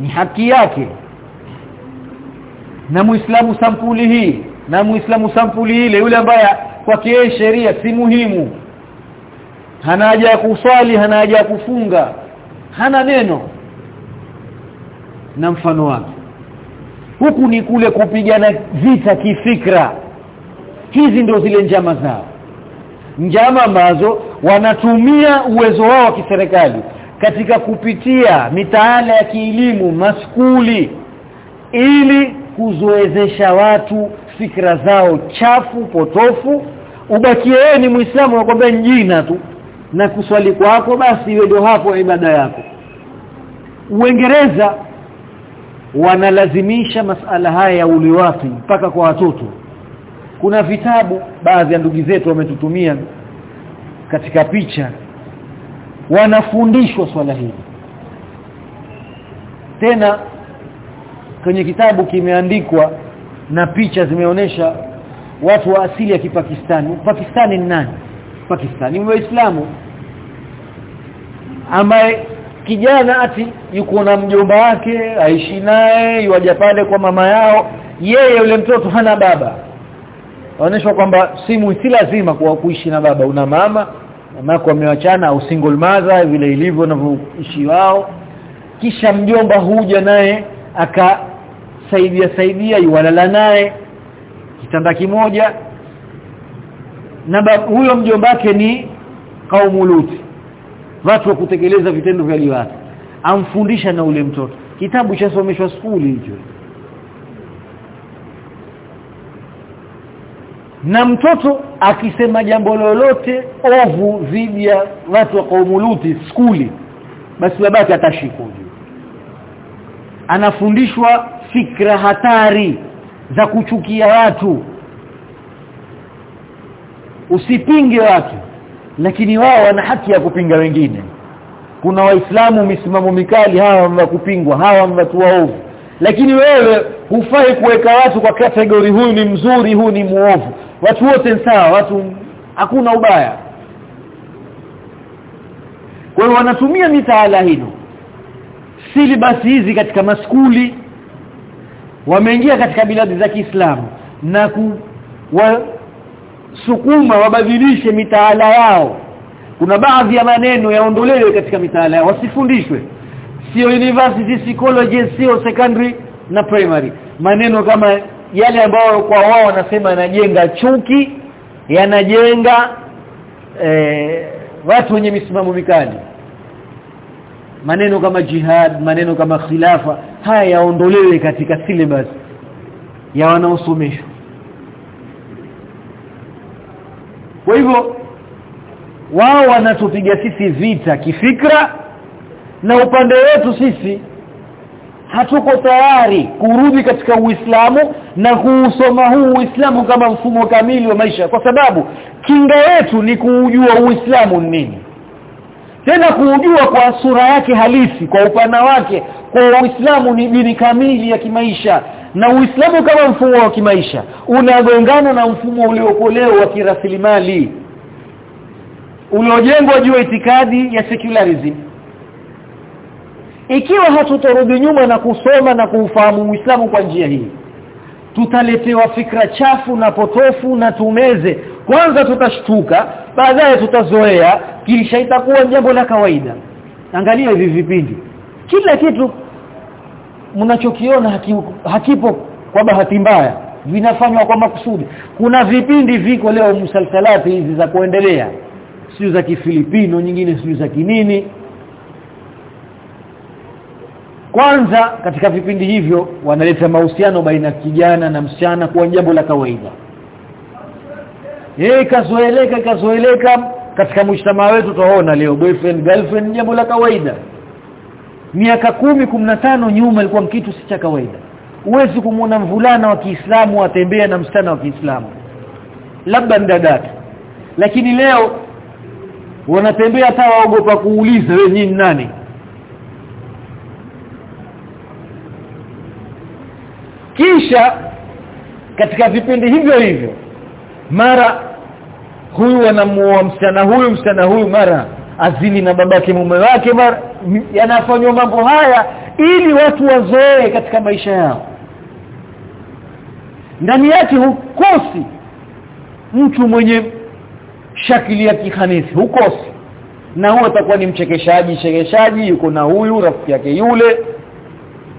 ni haki yake. Na muislamu sampuli hii na muislamu sampuli ile yule ambaye kwake yeye sheria si muhimu. Hana haja ya kuswali hana haja ya kufunga hana neno na mfano wake. Huku ni kule kupigana vita kifikra. Hizi ndio zile njama zao njama ambazo wanatumia uwezo wao wa kiserikali katika kupitia mitaala ya kielimu maskuli ili kuzoezesha watu fikra zao chafu potofu. Ubakie wewe ni muislamu unakwambia jina tu na kuswali kwako basi iwe ndio hapo ibada yako. Uingereza wanalazimisha masala haya ya uliwafi mpaka kwa watoto kuna vitabu baadhi ya ndugu zetu wametutumia katika picha. Wanafundishwa swala hili. Tena kwenye kitabu kimeandikwa na picha zimeonesha watu wa asili ya Kipakistani. Pakistani ni nani? Pakistani ni waislamu ambaye kijana ati yuko na mjomba wake aishi naye yuaja pale kwa mama yao. Yeye yule mtoto hana baba waonyeshwa kwamba simu si lazima kuwa kuishi na baba. Una mama mamako amewachana au single mother vile ilivyo navyoishi wao. Kisha mjomba huja naye akasaidia saidia yuwalala naye kitanda kimoja. Na huyo mjomba wake ni kaumu luti watu wa kutekeleza vitendo vya liwati. Amfundisha na ule mtoto. Kitabu cha somesha skuli hicho na mtoto akisema jambo lolote ovu dhidi ya watu wa kaumuluti skuli basi babake atashikwa anafundishwa fikra hatari za kuchukia watu. Usipinge watu lakini wao wana haki ya kupinga wengine. Kuna waislamu misimamo mikali hawa wa kupingwa hawa watu waovu. Lakini wewe hufai kuweka watu kwa kategori huyu ni mzuri huyu ni muovu watu wote sawa watu hakuna ubaya. Kwa hiyo wanatumia mitaala hino. Sili basi hizi katika maskuli wameingia katika biladi za Kiislamu na ku wa, sukuma wabadilishe mitaala yao. Kuna baadhi ya maneno yaondolewe katika mitaala yao wasifundishwe. Sio university psychology sio secondary na primary. Maneno kama yale ambayo kwa wao wanasema yanajenga chuki yanajenga eh, watu wenye misimamo mikali. Maneno kama jihad maneno kama khilafa haya yaondolewe katika syllabus ya wanaosomeshwa. Kwa hivyo wao wanatupiga sisi vita kifikra na upande wetu sisi hatuko tayari kurudi katika Uislamu na kuusoma huu Uislamu kama mfumo kamili wa maisha. Kwa sababu kinga yetu ni kuujua Uislamu nini. Tena kuujua kwa sura yake halisi kwa upana wake kwa Uislamu ni dini kamili ya kimaisha. Na Uislamu kama mfumo wa kimaisha unagongana na mfumo uliokolewa wa kirasilimali uliojengwa juu ya itikadi ya secularism ikiwa hatutorudi nyuma na kusoma na kuufahamu Uislamu kwa njia hii tutaletewa fikra chafu na potofu na tumeze. Kwanza tutashtuka baadaye tutazoea kisha itakuwa jambo la kawaida. Angalia hivi vipindi. Kila kitu mnachokiona haki, hakipo kwa bahati mbaya. Vinafanywa kwa makusudi. Kuna vipindi viko leo msalsalati hizi za kuendelea. Sio za kifilipino nyingine sio za kinini kwanza katika vipindi hivyo wanaleta mahusiano baina kijana na msichana kwa jambo la kawaida. Yeye kazoeleka kazoeleka katika mshtama wetu tunaona leo boyfriend girlfriend jambo la kawaida. Miaka kumi tano nyuma ilikuwa kitu si cha kawaida. Uwezi kumuona mvulana wa Kiislamu atembea na msichana wa Kiislamu. Labda ndadatu lakini leo wanatembea hata waogopa kuuliza wewe ni nani kisha katika vipindi hivyo hivyo mara huyu anamuoa msichana huyu msichana huyu mara azini na babake mume wake mara yanafanywa mambo haya ili watu wazoee katika maisha yao. Ndani yake hukosi mtu mwenye shakili ya kihanisi hukosi. Na huo atakuwa ni mchekeshaji chekeshaji yuko na huyu rafiki yake yule.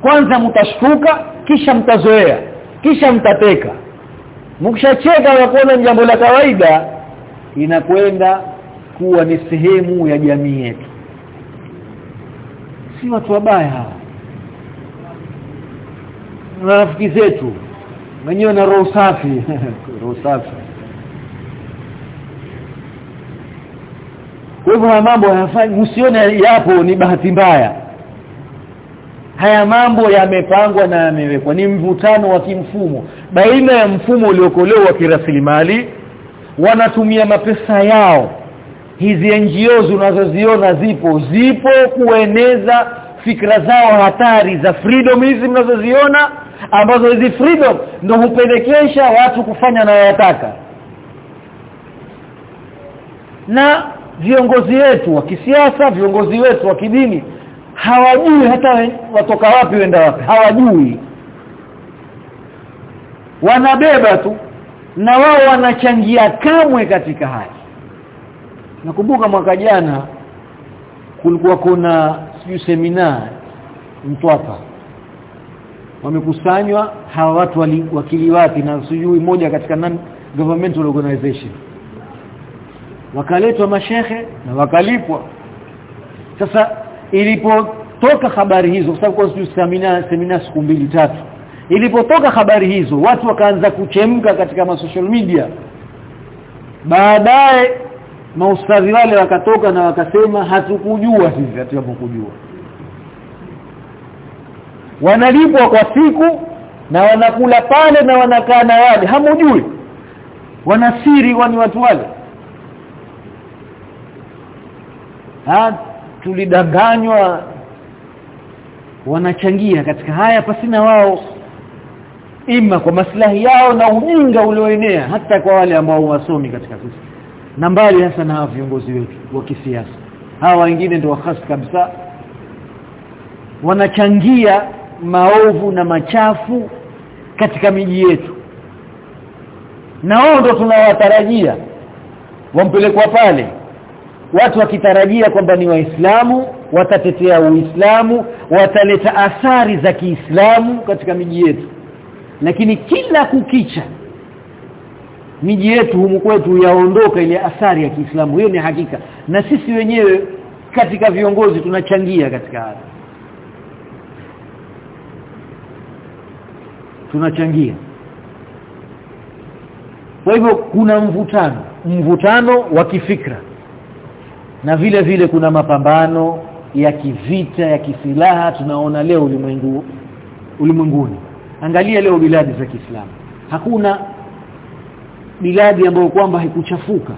Kwanza mtashtuka kisha mtazoea kisha mtateka. Mkishacheka na kuona jambo la kawaida inakwenda kuwa ni sehemu ya jamii yetu. Si watu wabaya hawa. Rafiki zetu wenyewe na roho safi. Roho safi. Kwa hivyo mambo hayafanyi msione yapo ni bahati mbaya haya mambo yamepangwa na yamewekwa. Ni mvutano wa kimfumo. Baina ya mfumo uliokolewa wa kirasilimali wanatumia mapesa yao. Hizi NGOs unazoziona zipo. Zipo kueneza fikra zao hatari za freedom hizi mnazoziona ambazo hizi freedom ndo hupelekesha watu kufanya na yataka na viongozi wetu wa kisiasa viongozi wetu wa kidini hawajui hata watoka wapi wenda wapi. Hawajui. Wanabeba tu na wao wanachangia kamwe katika haya nakumbuka mwaka jana kulikuwa kuna siyo semina mtwapa. Wamekusanywa hawa watu wali, wakiliwati na sijui moja katika non governmental organization. Wakaletwa mashehe na wakalipwa. Sasa ilipotoka habari hizo kwa sababu kwa semina semina siku mbili tatu ilipotoka habari hizo watu wakaanza kuchemka katika ma social media. Baadaye maustadhi wale wakatoka na wakasema hatukujua sisi hatukujua. Wanalipwa kwa siku na wanakula pale na wanakaa na wale. Hamujui. Wanasiri wani watu wale. Ha tulidanganywa. Wanachangia katika haya pasina wao. Ima kwa maslahi yao na ujinga ulioenea hata kwa wale ambao wasomi katika sisi. Na mbali hasa na viongozi wetu wa kisiasa. Hawa wengine ndio hasa kabisa. Wanachangia maovu na machafu katika miji yetu. Na wao ndio tunawatarajia. Wampelekwa pale watu wakitarajia kwamba ni waislamu watatetea uislamu wataleta athari za Kiislamu katika miji yetu. Lakini kila kukicha miji yetu humu kwetu yaondoka ile athari ya Kiislamu. Hiyo ni hakika. Na sisi wenyewe katika viongozi tunachangia katika haya. Tunachangia. Kwa hivyo kuna mvutano mvutano wa kifikra na vile vile kuna mapambano ya kivita ya kisilaha tunaona leo ulimwengu ulimwenguni. Angalia leo biladi za Kiislamu. Hakuna biladi ambayo kwamba haikuchafuka.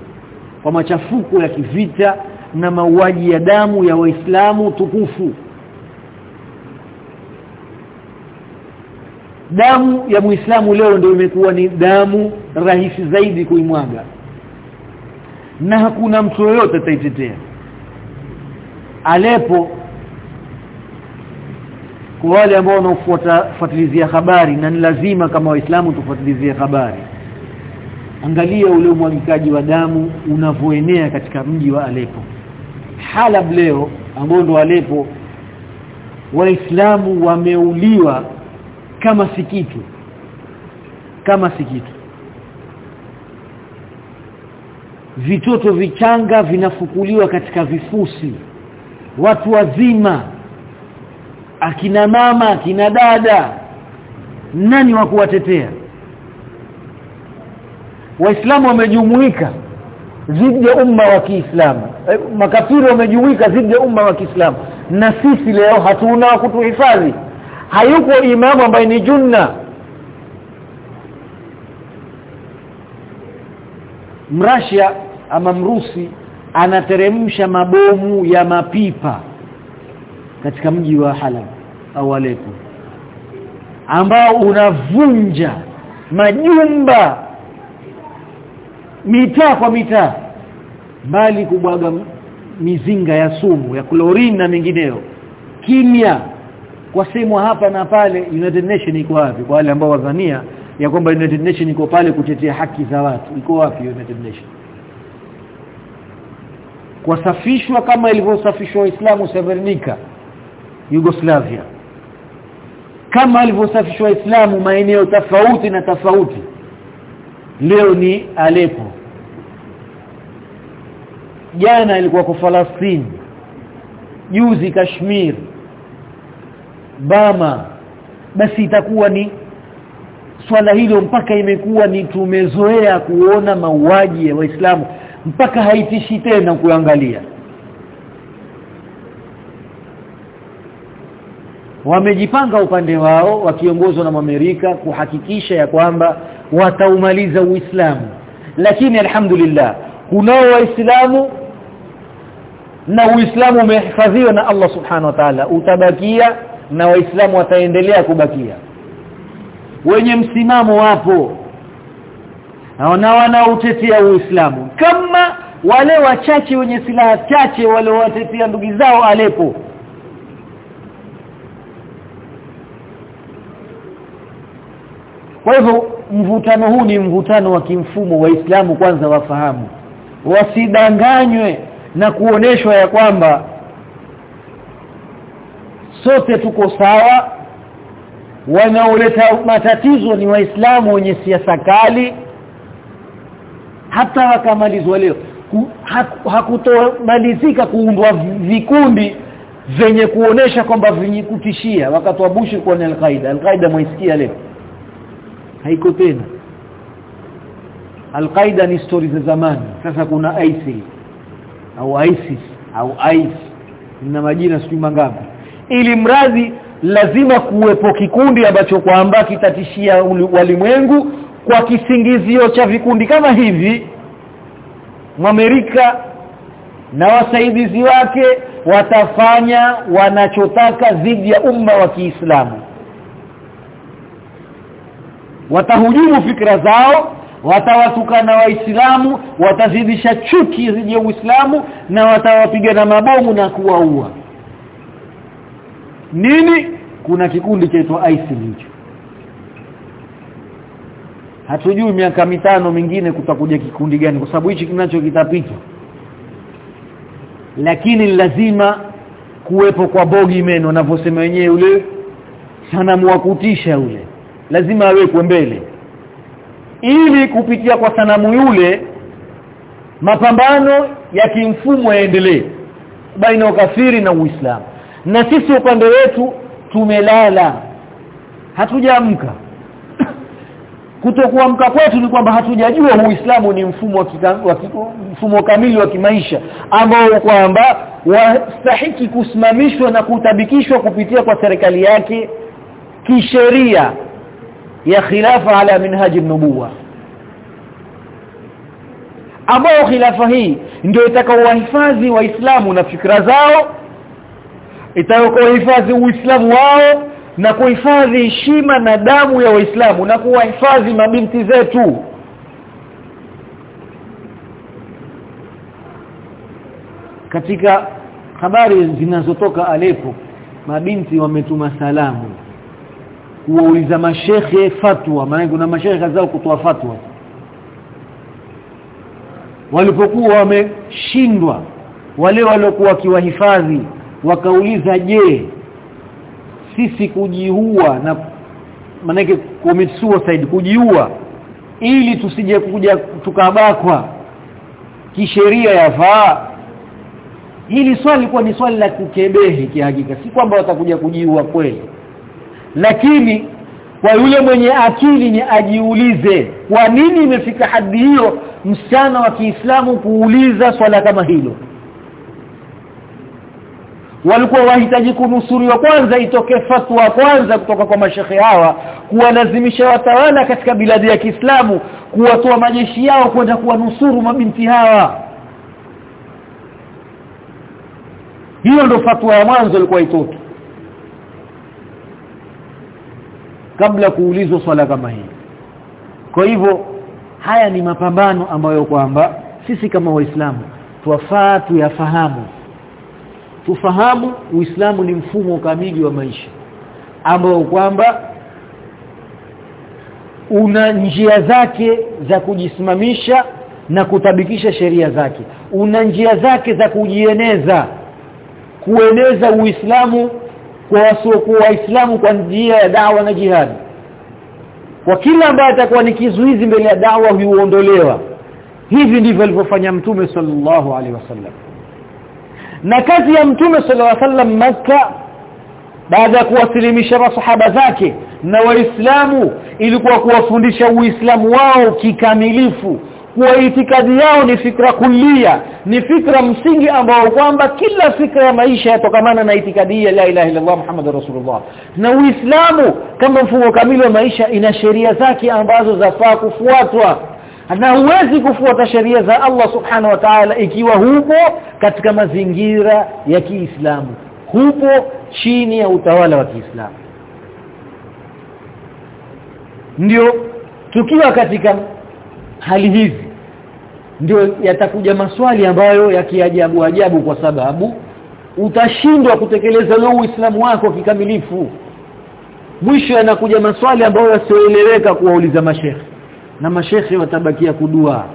Kwa machafuko ya kivita na mauaji ya damu ya waislamu tukufu. Damu ya muislamu leo ndio imekuwa ni damu rahisi zaidi kuimwaga na hakuna mtu yoyote ataitetea. Alepo kwa wale ambao wanaofuatilizia habari na ni lazima kama waislamu tufuatilizie habari. Angalia ule umwagikaji wa damu unavoenea katika mji wa Aleppo Halab leo ambao ndo Aleppo waislamu wameuliwa kama sikitu kama sikitu vitoto vichanga vinafukuliwa katika vifusi. Watu wazima akina mama akina dada nani wa kuwatetea? Waislamu wamejumuika zidi ya umma wa Kiislamu. E, makafiri wamejumuika zidi ya umma wa Kiislamu. Na sisi leo hatuna kutuhifadhi. Hayuko imamu ambaye ni junna mrashia ama mrusi anateremsha mabomu ya mapipa katika mji wa Halab. Au Aleppo ambao unavunja majumba mitaa kwa mitaa. Bali kubwaga mizinga ya sumu ya klorini na mingineyo kimya. Kwa sehemu hapa na pale United Nation iko wapi? Kwa wale ambao wadhania ya kwamba United Nation iko pale kutetea haki za watu. Iko wapi United Nation kwasafishwa kama ilivyosafishwa Waislamu Severnica Yugoslavia. Kama alivyosafishwa Waislamu maeneo tofauti na tofauti leo ni Aleppo. Jana ilikuwa kwa Falastini juzi Kashmir Bama basi itakuwa ni swala hilo mpaka imekuwa ni tumezoea kuona mauaji ya Waislamu mpaka haitishi tena kuangalia. Wamejipanga upande wao wakiongozwa na Amerika kuhakikisha ya kwamba wataumaliza Uislamu. Lakini alhamdulillah kunao waislamu na Uislamu umehifadhiwa na Allah subhanahu wa ta'ala. Utabakia na waislamu wataendelea kubakia wenye msimamo wapo. Na wanaotetea Uislamu. Kama wale wachache wenye silaha chache wale watetea ndugu zao alepo. Kwa hivyo mvutano huu ni mvutano wa kimfumo waislamu kwanza wafahamu. Wasidanganywe na kuoneshwa ya kwamba sote tuko sawa wanaoleta matatizo ni waislamu wenye siasa kali. Hata wakamalizwa leo hakutomalizika kuundwa vikundi venye kuonesha kwamba venye kutishia. Wakati wa Bush kwa al-Qaeda. al-Qaeda mwaisikia leo? Haiko tena. Al-Qaeda ni story za zamani. Sasa kuna ISIL au ISIS au ISIS na majina sijui mangapi. Ili mradi lazima kuwepo kikundi ambacho kwamba kitatishia walimwengu kwa kisingizio cha vikundi kama hivi Mwamerika na wasaidizi wake watafanya wanachotaka dhidi ya umma wa Kiislamu. Watahujumu fikra zao watawatukana waislamu watazidisha chuki dhidi ya Uislamu na watawapiga na mabomu na kuwaua nini? Kuna kikundi chaitwa ISIL hicho hatujui miaka mitano mingine kutakuja kikundi gani kwa sababu hichi kinachokitapita lakini lazima kuwepo kwa bogi meno wanavyosema wenyewe ule sanamu wa kutisha ule. Lazima awekwe mbele. Ili kupitia kwa sanamu yule mapambano ya kimfumo yaendelee. Baina ukafiri na Uislamu na sisi upande wetu tumelala. Hatujaamka. Kutokuamka kwetu ni kwamba hatujajua Uislamu ni mfumo wa, mfumo kamili wa kimaisha ambao kwamba wastahiki kusimamishwa na kutabikishwa kupitia kwa serikali yake kisheria ya khilafa ala minhaji nubuwa. Ambao khilafa hii ndio itakaowahifadhi waislamu na fikra zao itakaowahifadhi uislamu wao na kuhifadhi heshima na damu ya waislamu na kuwahifadhi mabinti zetu. Katika habari zinazotoka alepo mabinti wametuma salamu kuwauliza mashekhe fatwa maana kuna mashehe kazao kutoa fatwa. Walipokuwa wameshindwa wale waliokuwa wakiwahifadhi wakauliza je sisi kujiua na manake commit suicide kujiua ili tusije kuja tukabakwa kisheria yafaa? Hili swali kwa ni swali la kukebehi kihakika si kwamba watakuja kujiua kweli. Lakini kwa yule mwenye akili ni ajiulize kwa nini imefika hadi hiyo msichana wa Kiislamu kuuliza swala kama hilo walikuwa wahitaji kunusuriwa kwanza itoke fatwa kwanza kutoka kwa mashehe hawa kuwalazimisha watawala katika biladi ya Kiislamu kuwatoa majeshi yao kwenda kuwanusuru mabinti hawa. Hiyo ndo fatwa ya mwanzo ilikuwa itoke kabla kuulizwa swala kama hii. Kwa hivyo haya ni mapambano ambayo kwamba sisi kama waislamu tuwafaa tuyafahamu tufahamu uislamu ni mfumo kamili wa maisha ambao kwamba una njia zake za kujisimamisha na kutabikisha sheria zake. Una njia zake za kujieneza kueneza uislamu kwa wasiokuwa waislamu kwa njia ya dawa na jihadi kwa kila ambaye atakuwa ni kizuizi mbele ya dawa huondolewa. Hivi ndivyo alivyofanya mtume sallallahu alaihi wasallam na kazi ya mtume sallallahu alaihi wasallam maka baada ya kuwasilimisha masahaba zake na waislamu ilikuwa kuwafundisha uislamu wao kikamilifu. Kuwa itikadi yao ni fikra kulia ni fikra msingi ambao kwamba kila fikra ya maisha yatokamana na itikadi ya la ilaha illallah muhammadur rasulullah. Na uislamu kama mfumo kamili wa maisha ina sheria zake ambazo zafaa kufuatwa na huwezi kufuata sheria za Allah subhanahu wa ta'ala ikiwa hupo katika mazingira ya Kiislamu. Hupo chini ya utawala wa Kiislamu. Ndio tukiwa katika hali hizi ndio yatakuja maswali ambayo ya kiajabu ajabu kwa sababu utashindwa kutekeleza leo Uislamu wako kikamilifu. Mwisho yanakuja maswali ambayo yasioeleweka kuwauliza mashekhe na mashekhe watabakia kudua.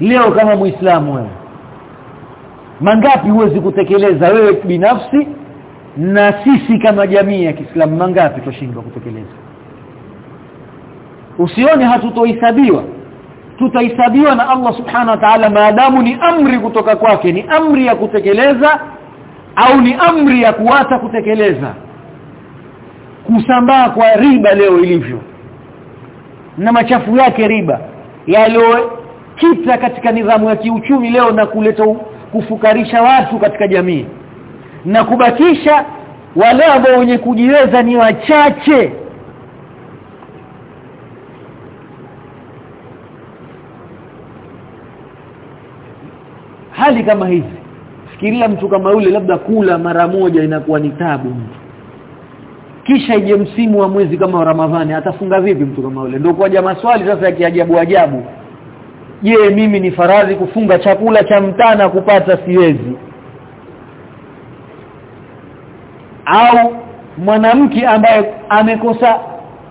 Leo kama muislamu wewe mangapi huwezi kutekeleza wewe binafsi na sisi kama jamii ya Kiislamu mangapi tushindwa kutekeleza? Usione hatutohesabiwa. Tutahesabiwa na Allah subhanahu wa ta'ala maadamu ni amri kutoka kwake ni amri ya kutekeleza au ni amri ya kuwata kutekeleza. Kusambaa kwa riba leo ilivyo na machafu yake riba yaliyokita katika nidhamu ya kiuchumi leo na kuleta kufukarisha watu katika jamii. Na kubakisha wale ambao wenye kujiweza ni wachache. Hali kama hizi fikiria mtu kama yule labda kula mara moja inakuwa ni tabu mtu kisha ije msimu wa mwezi kama Ramadhani atafunga vipi mtu kama yule ndio kwa maswali sasa ya kiajabu ajabu. Je mimi ni faradhi kufunga chakula cha mtana kupata siwezi? Au mwanamke ambaye amekosa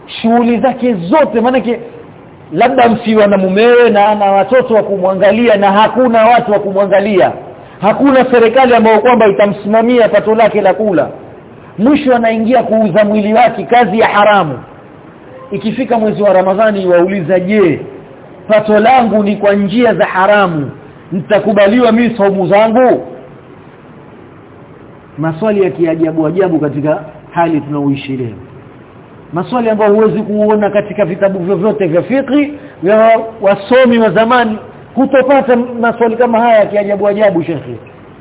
shughuli zake zote maanake labda msiwa na mumewe na ana watoto wa kumwangalia na hakuna watu wa kumwangalia. Hakuna serikali ambayo kwamba itamsimamia pato lake la kula mwisho anaingia kuuza mwili wake kazi ya haramu. Ikifika mwezi wa Ramadhani wauliza je pato langu ni kwa njia za haramu? Nitakubaliwa mimi saumu zangu? Maswali ya kiajabu ajabu katika hali tunaoishi leo. Maswali ambayo huwezi kuona katika vitabu vyovyote vya fikri vya wasomi wa zamani. Hutopata maswali kama haya ya kiajabu ajabu shekhi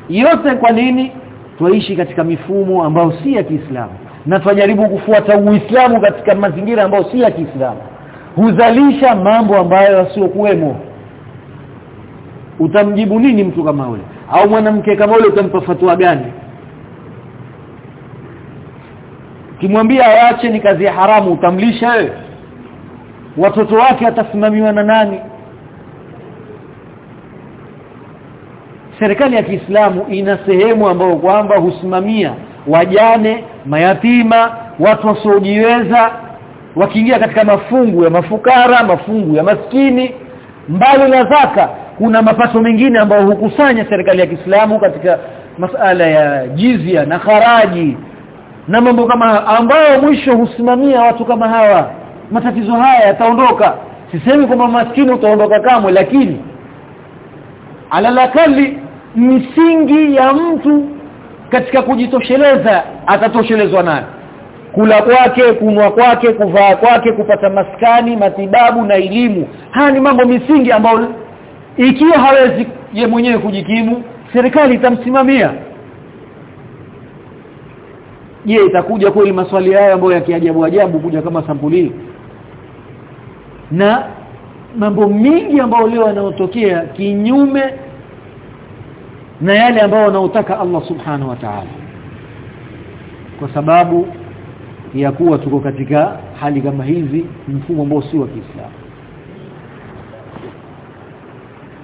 yote kwa nini twaishi katika mifumo ambayo si ya Kiislamu. Na twajaribu kufuata Uislamu katika mazingira ambayo si ya Kiislamu. Huzalisha mambo ambayo yasiokuwemo utamjibu nini mtu kama yule au mwanamke kama yule utampa fatwa gani? Kimwambia aache ni kazi ya haramu utamlisha wewe? Watoto wake atasimamiwa na nani serikali ya Kiislamu ina sehemu ambayo kwamba husimamia wajane mayatima watu wasiojiweza wakiingia katika mafungu ya mafukara mafungu ya maskini. Mbali na zaka kuna mapato mengine ambayo hukusanya serikali ya Kiislamu katika masala ya jizia na haraji na mambo kama ambayo mwisho husimamia watu kama hawa. Matatizo haya yataondoka. Sisemi kwamba maskini utaondoka kamwe lakini alalakali misingi ya mtu katika kujitosheleza atatoshelezwa nayo. Kula kwake kunwa kwake kuvaa kwake kupata maskani matibabu na elimu. Haya ni mambo misingi ambayo ikiwa hawezi ye mwenyewe kujikimu serikali itamsimamia. Je itakuja kweli maswali haya ambayo ya kiajabu ajabu kuja kama sampuli? Na mambo mingi ambayo leo yanayotokea kinyume na yale ambayo wanaotaka Allah subhanahu wa ta'ala. Kwa sababu ya kuwa tuko katika hali kama hizi mfumo ambao si wa Kiislamu.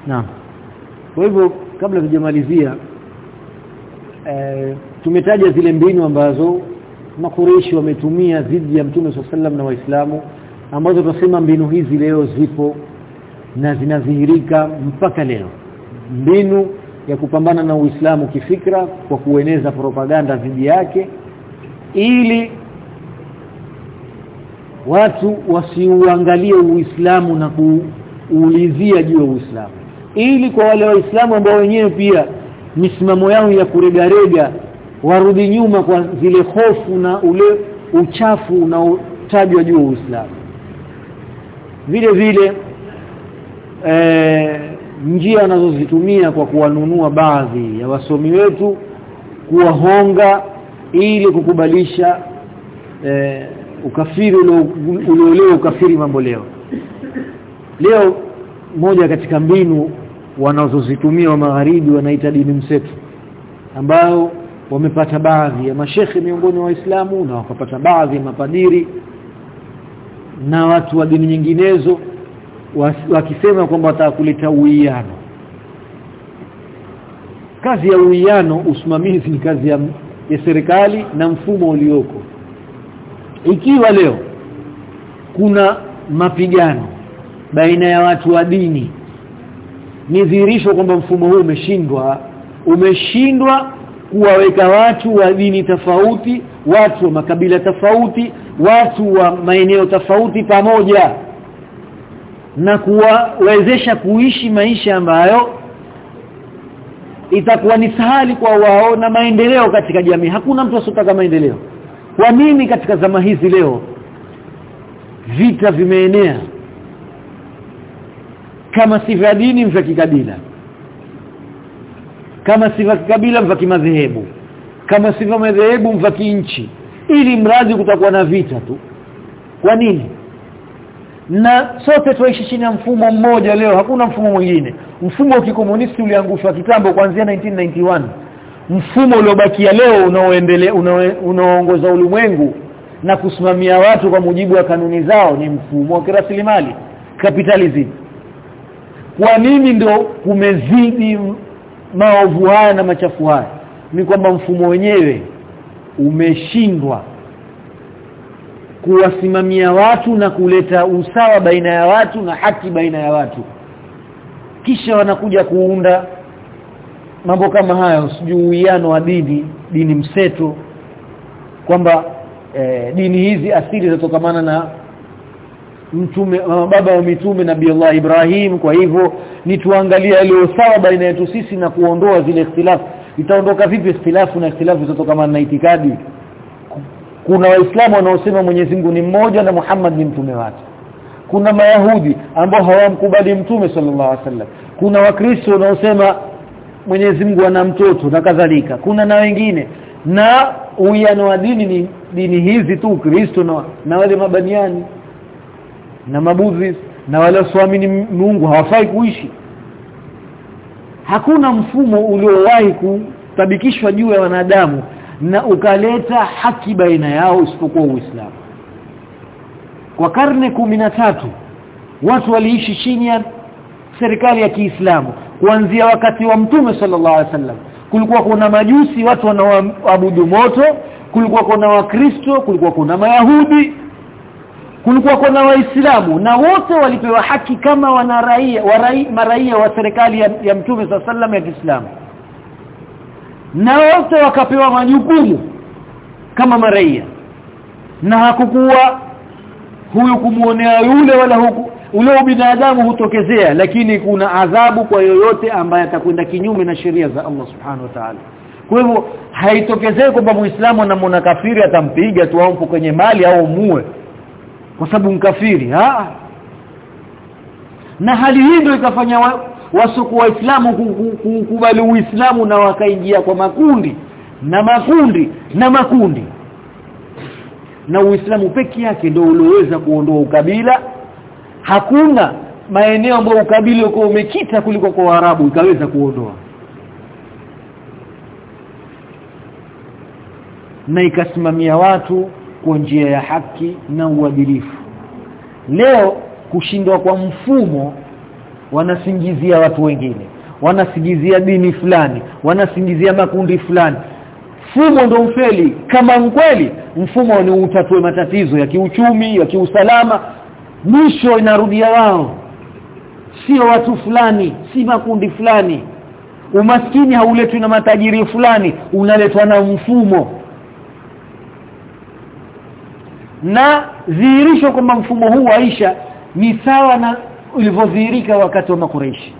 Naam. Kwa hivyo kabla tujamalizia e, tumetaja zile mbinu ambazo makureishi wametumia dhidi ya Mtume SAW na Waislamu ambazo tunasema mbinu hizi leo zipo na zinadhihirika mpaka leo. Mbinu ya kupambana na Uislamu kifikra kwa kueneza propaganda dhidi yake ili watu wasiuangalie Uislamu na kuulizia juu ya Uislamu. Ili kwa wale waislamu ambao wenyewe pia misimamo yao ya kuregarega warudi nyuma kwa zile hofu na ule uchafu unaotajwa juu ya Uislamu. Vile vile e, njia anazozitumia kwa kuwanunua baadhi ya wasomi wetu kuwahonga ili kukubalisha e, ukafiri uliolewa ukafiri mambo leo. Leo moja katika mbinu wanazozitumia wa magharibi wanaita dini mseto ambao wamepata baadhi ya mashekhe miongoni wa Waislamu na wakapata baadhi ya mapadiri na watu wa dini nyinginezo wakisema kwamba watakuleta uwiano. Kazi ya uwiano usimamizi ni kazi ya, ya serikali na mfumo ulioko. Ikiwa leo kuna mapigano baina ya watu wa dini ni dhihirisho kwamba mfumo huu umeshindwa. Umeshindwa kuwaweka watu wa dini tofauti watu wa makabila tofauti watu wa maeneo tofauti pamoja na kuwawezesha kuishi maisha ambayo itakuwa ni sahali kwa wao na maendeleo katika jamii. Hakuna mtu asotaka maendeleo. Kwa nini katika zama hizi leo vita vimeenea? Kama si vya dini vya kikabila. Kama si vya kikabila vya kimadhehebu. Kama si vya madhehebu vya kinchi. Ili mradi kutakuwa na vita tu. Kwa nini na sote tuishi chini ya mfumo mmoja leo hakuna mfumo mwingine. Mfumo wa kikomunisti uliangushwa kitambo kuanzia 1991 mfumo uliobakia leo unaoendelea unaoongoza ulimwengu na kusimamia watu kwa mujibu wa kanuni zao ni mfumo wa kirasilimali capitalism. Kwa nini ndio kumezidi maovu haya na machafu haya? Ni kwamba mfumo wenyewe umeshindwa kuwasimamia watu na kuleta usawa baina ya watu na haki baina ya watu. Kisha wanakuja kuunda mambo kama hayo sijui uwiano wa dini dini mseto kwamba e, dini hizi asili zatokamana na mtume baba wa mitume nabii Allah Ibrahim. Kwa hivyo ni tuangalia ile usawa baina yetu sisi na kuondoa zile ikhtilafu. Itaondoka vipi ikhtilafu na ikhtilafu zitokamana na itikadi kuna waislamu wanaosema Mwenyezi Mungu ni mmoja na Muhammad ni mtume wake. Kuna mayahudi ambao hawamkubali mtume sallallahu alaihi wasallam. Kuna wakristo wanaosema Mwenyezi Mungu ana mtoto na kadhalika. Kuna na wengine. Na uwiano wa dini ni dini hizi tu Kristo na, na wale mabaniani na mabudhi na wale wasioamini Mungu hawafai kuishi. Hakuna mfumo uliowahi kutabikishwa juu ya wanadamu na ukaleta haki baina yao isipokuwa Uislamu. Kwa karne tatu watu waliishi chini ya serikali ya Kiislamu. Kuanzia wakati wa Mtume sallallahu alaihi wasallam kulikuwa kuna majusi watu wanaoabudu moto kulikuwa kuna wakristo kulikuwa kuna mayahudi kulikuwa kuna waislamu na wote walipewa haki kama wanaraia warai, maraia wa serikali ya, ya Mtume sallallahu ya Kiislamu na wote wakapewa majukumu kama maraia. Na hakukuwa huyu kumuonea yule wala huku ule binadamu hutokezea lakini kuna adhabu kwa yoyote ambaye atakwenda kinyume na sheria za Allah subhanahu wa ta'ala. Kwa hivyo haitokezei kwamba muislamu na kafiri atampiga tu au kwenye mali au muue kwa sababu mkafiri ha na hali hii ndio ikafanya wasuku waislamu kukubali uislamu na wakaingia kwa makundi na makundi na makundi. Na uislamu peke yake ndio ulioweza kuondoa ukabila. Hakuna maeneo ambayo ukabila uko umekita kuliko kwa Waarabu ikaweza kuondoa. Na ikasimamia watu kwa njia ya haki na uadilifu. Leo kushindwa kwa mfumo wanasingizia watu wengine wanasingizia dini fulani wanasingizia makundi fulani. Mfumo ndio ufeli. Kama mkweli mfumo ni utatue matatizo ya kiuchumi ya kiusalama. Mwisho inarudia wao. Sio watu fulani si makundi fulani. Umaskini hauletwi na matajiri fulani unaletwa na mfumo. Na dhihirisho kwamba mfumo huu waisha ni sawa na ulivyodhihirika wakati wa makureishi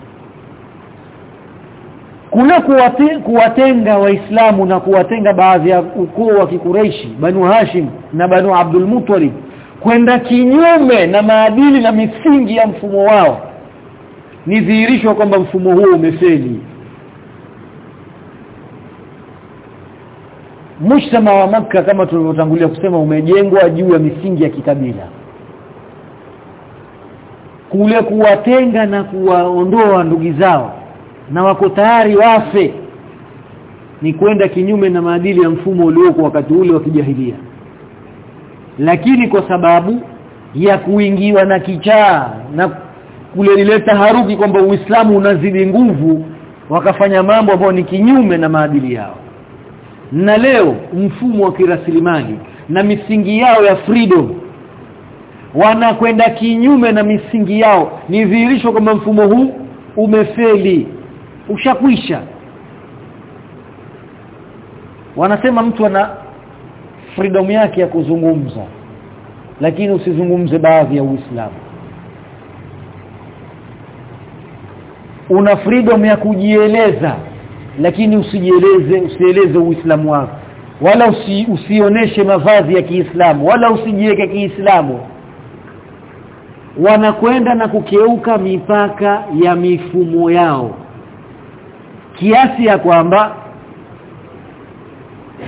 kuna kuwate, kuwatenga waislamu na kuwatenga baadhi ya ukoo wa kikureishi banu hashim na banu abdul muttalib kwenda kinyume na maadili na misingi ya mfumo wao. Ni dhihirisho kwamba mfumo huo umefeli. Mshtama wa maka kama tulivyotangulia kusema umejengwa juu ya misingi ya kikabila kule kuwatenga na kuwaondoa ndugu zao na wako tayari wafe ni kwenda kinyume na maadili ya mfumo uliokuwa wakati ule wa kijahilia. Lakini kwa sababu ya kuingiwa na kichaa na kuleleta haruki kwamba Uislamu unazidi nguvu wakafanya mambo ambayo ni kinyume na maadili yao. Na leo mfumo wa kirasilimali na misingi yao ya freedom wanakwenda kinyume na misingi yao. Ni dhihirisho kwamba mfumo huu umefeli. Ushakwisha. Wanasema mtu ana freedom yake ya kuzungumza. Lakini usizungumze baadhi ya Uislamu. Una freedom ya kujieleza. Lakini usijieleze usieleze Uislamu wako. Wala usi, usioneshe mavazi ya Kiislamu. Wala usijiweke Kiislamu wanakwenda na kukeuka mipaka ya mifumo yao kiasi ya kwamba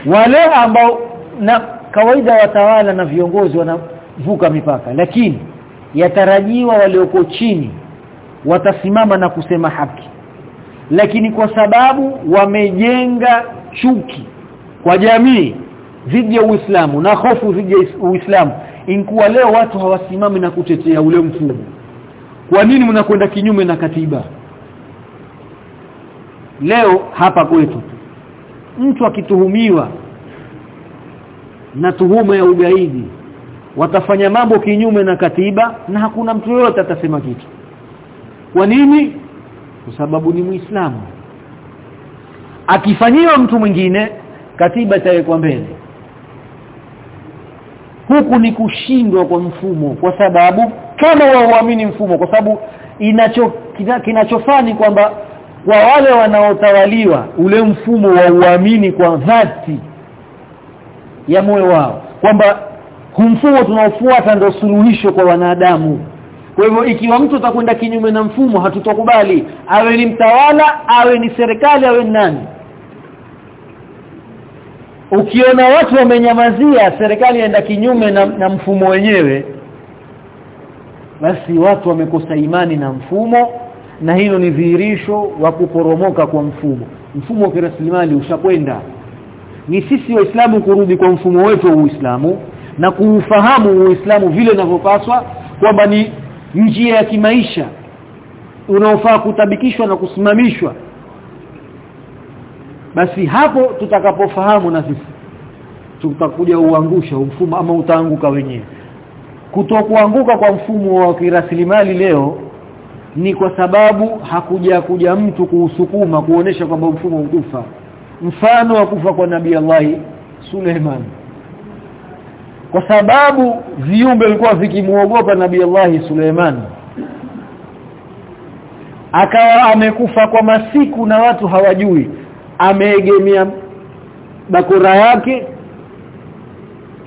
wale ambao na kawaida watawala na viongozi wanavuka mipaka lakini yatarajiwa walioko chini watasimama na kusema haki lakini kwa sababu wamejenga chuki kwa jamii dhidi ya Uislamu na hofu dhidi ya Uislamu inkuwa leo watu hawasimami na kutetea ule mfumo. Kwa nini mnakwenda kinyume na katiba? Leo hapa kwetu mtu akituhumiwa na tuhuma ya ugaidi watafanya mambo kinyume na katiba na hakuna mtu yoyote atasema kitu. Kwa nini? Kwa sababu ni muislamu. Akifanyiwa mtu mwingine katiba itawekwa mbele huku ni kushindwa kwa mfumo kwa sababu kama wauamini mfumo kwa sababu inacho kinachofani kwamba kwa wale wanaotawaliwa ule mfumo wa uamini kwa dhati ya moyo wao kwamba mfumo tunaofuata ndio suluhisho kwa wanadamu. Kwa hivyo ikiwa mtu atakwenda kinyume na mfumo hatutokubali. Awe ni mtawala awe ni serikali awe ni nani ukiona watu wamenyamazia serikali enda kinyume na, na mfumo wenyewe basi watu wamekosa imani na mfumo na hilo ni dhihirisho wa kuporomoka kwa mfumo. Mfumo wa kiraslimali ushakwenda. Ni sisi waislamu kurudi kwa mfumo wetu wa Uislamu na kuufahamu Uislamu vile unavyopaswa kwamba ni njia ya kimaisha unaofaa kutabikishwa na kusimamishwa basi hapo tutakapofahamu na sisi tutakuja uangusha mfumo ama utaanguka wenyewe. Kutokuanguka kwa mfumo wa kirasilimali leo ni kwa sababu hakuja kuja mtu kuusukuma kuonesha kwamba mfumo ukufa mfano wa kufa kwa nabii Allah Suleiman. Kwa sababu viumbe vilikuwa vikimuogopa nabii Allah Suleiman. Akawa amekufa kwa masiku na watu hawajui ameegemea bakora yake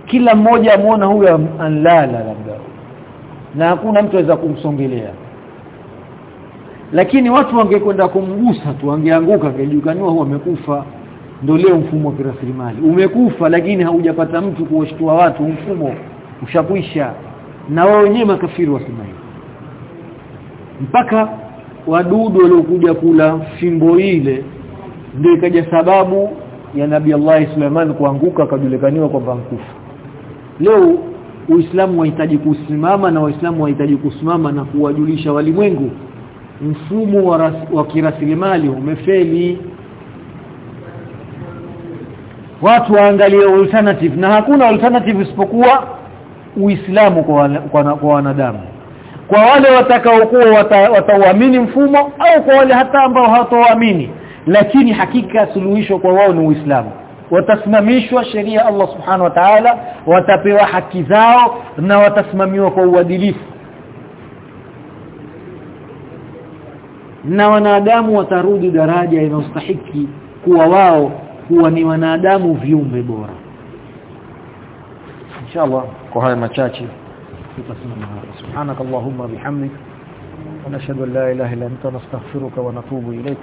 kila mmoja amuona huyo anlala labda. Na hakuna mtu aweza kumsongelea. Lakini watu wangekwenda kumgusa tu wangeanguka angejukaniwa huwa amekufa. Ndio leo mfumo wa kirasilimali. Umekufa lakini haujapata mtu kuwashtua watu. Mfumo ushakwisha. Na wao wenyewe makafiri wasema mpaka wadudu waliokuja kula fimbo ile ndio ikaja sababu ya Nabii Allah Suleiman kuanguka akajulikaniwa kwamba mkufu. Leo Uislamu wahitaji kusimama na Waislamu wahitaji kusimama na kuwajulisha walimwengu mfumo wa, wa kirasilimali umefeli. Watu waangalie alternative na hakuna alternative isipokuwa Uislamu kwa, kwa, kwa wanadamu. Kwa wale watakaokuwa watauamini wata mfumo au kwa wale hata ambao hawatoamini lakini hakika suluhisho kwa wao ni Uislamu. Watasimamishwa sheria Allah subhanahu wa ta'ala watapewa haki zao na watasimamiwa kwa uadilifu. Na wanadamu watarudi daraja inayostahiki kuwa wao kuwa ni wanadamu viumbe bora. Inshallah kwa haya machache. Tutasimama hapa. Subhanakallahumma bihamdik ونشهد ان لا اله الا انت نستغفرك ونتوب ilayk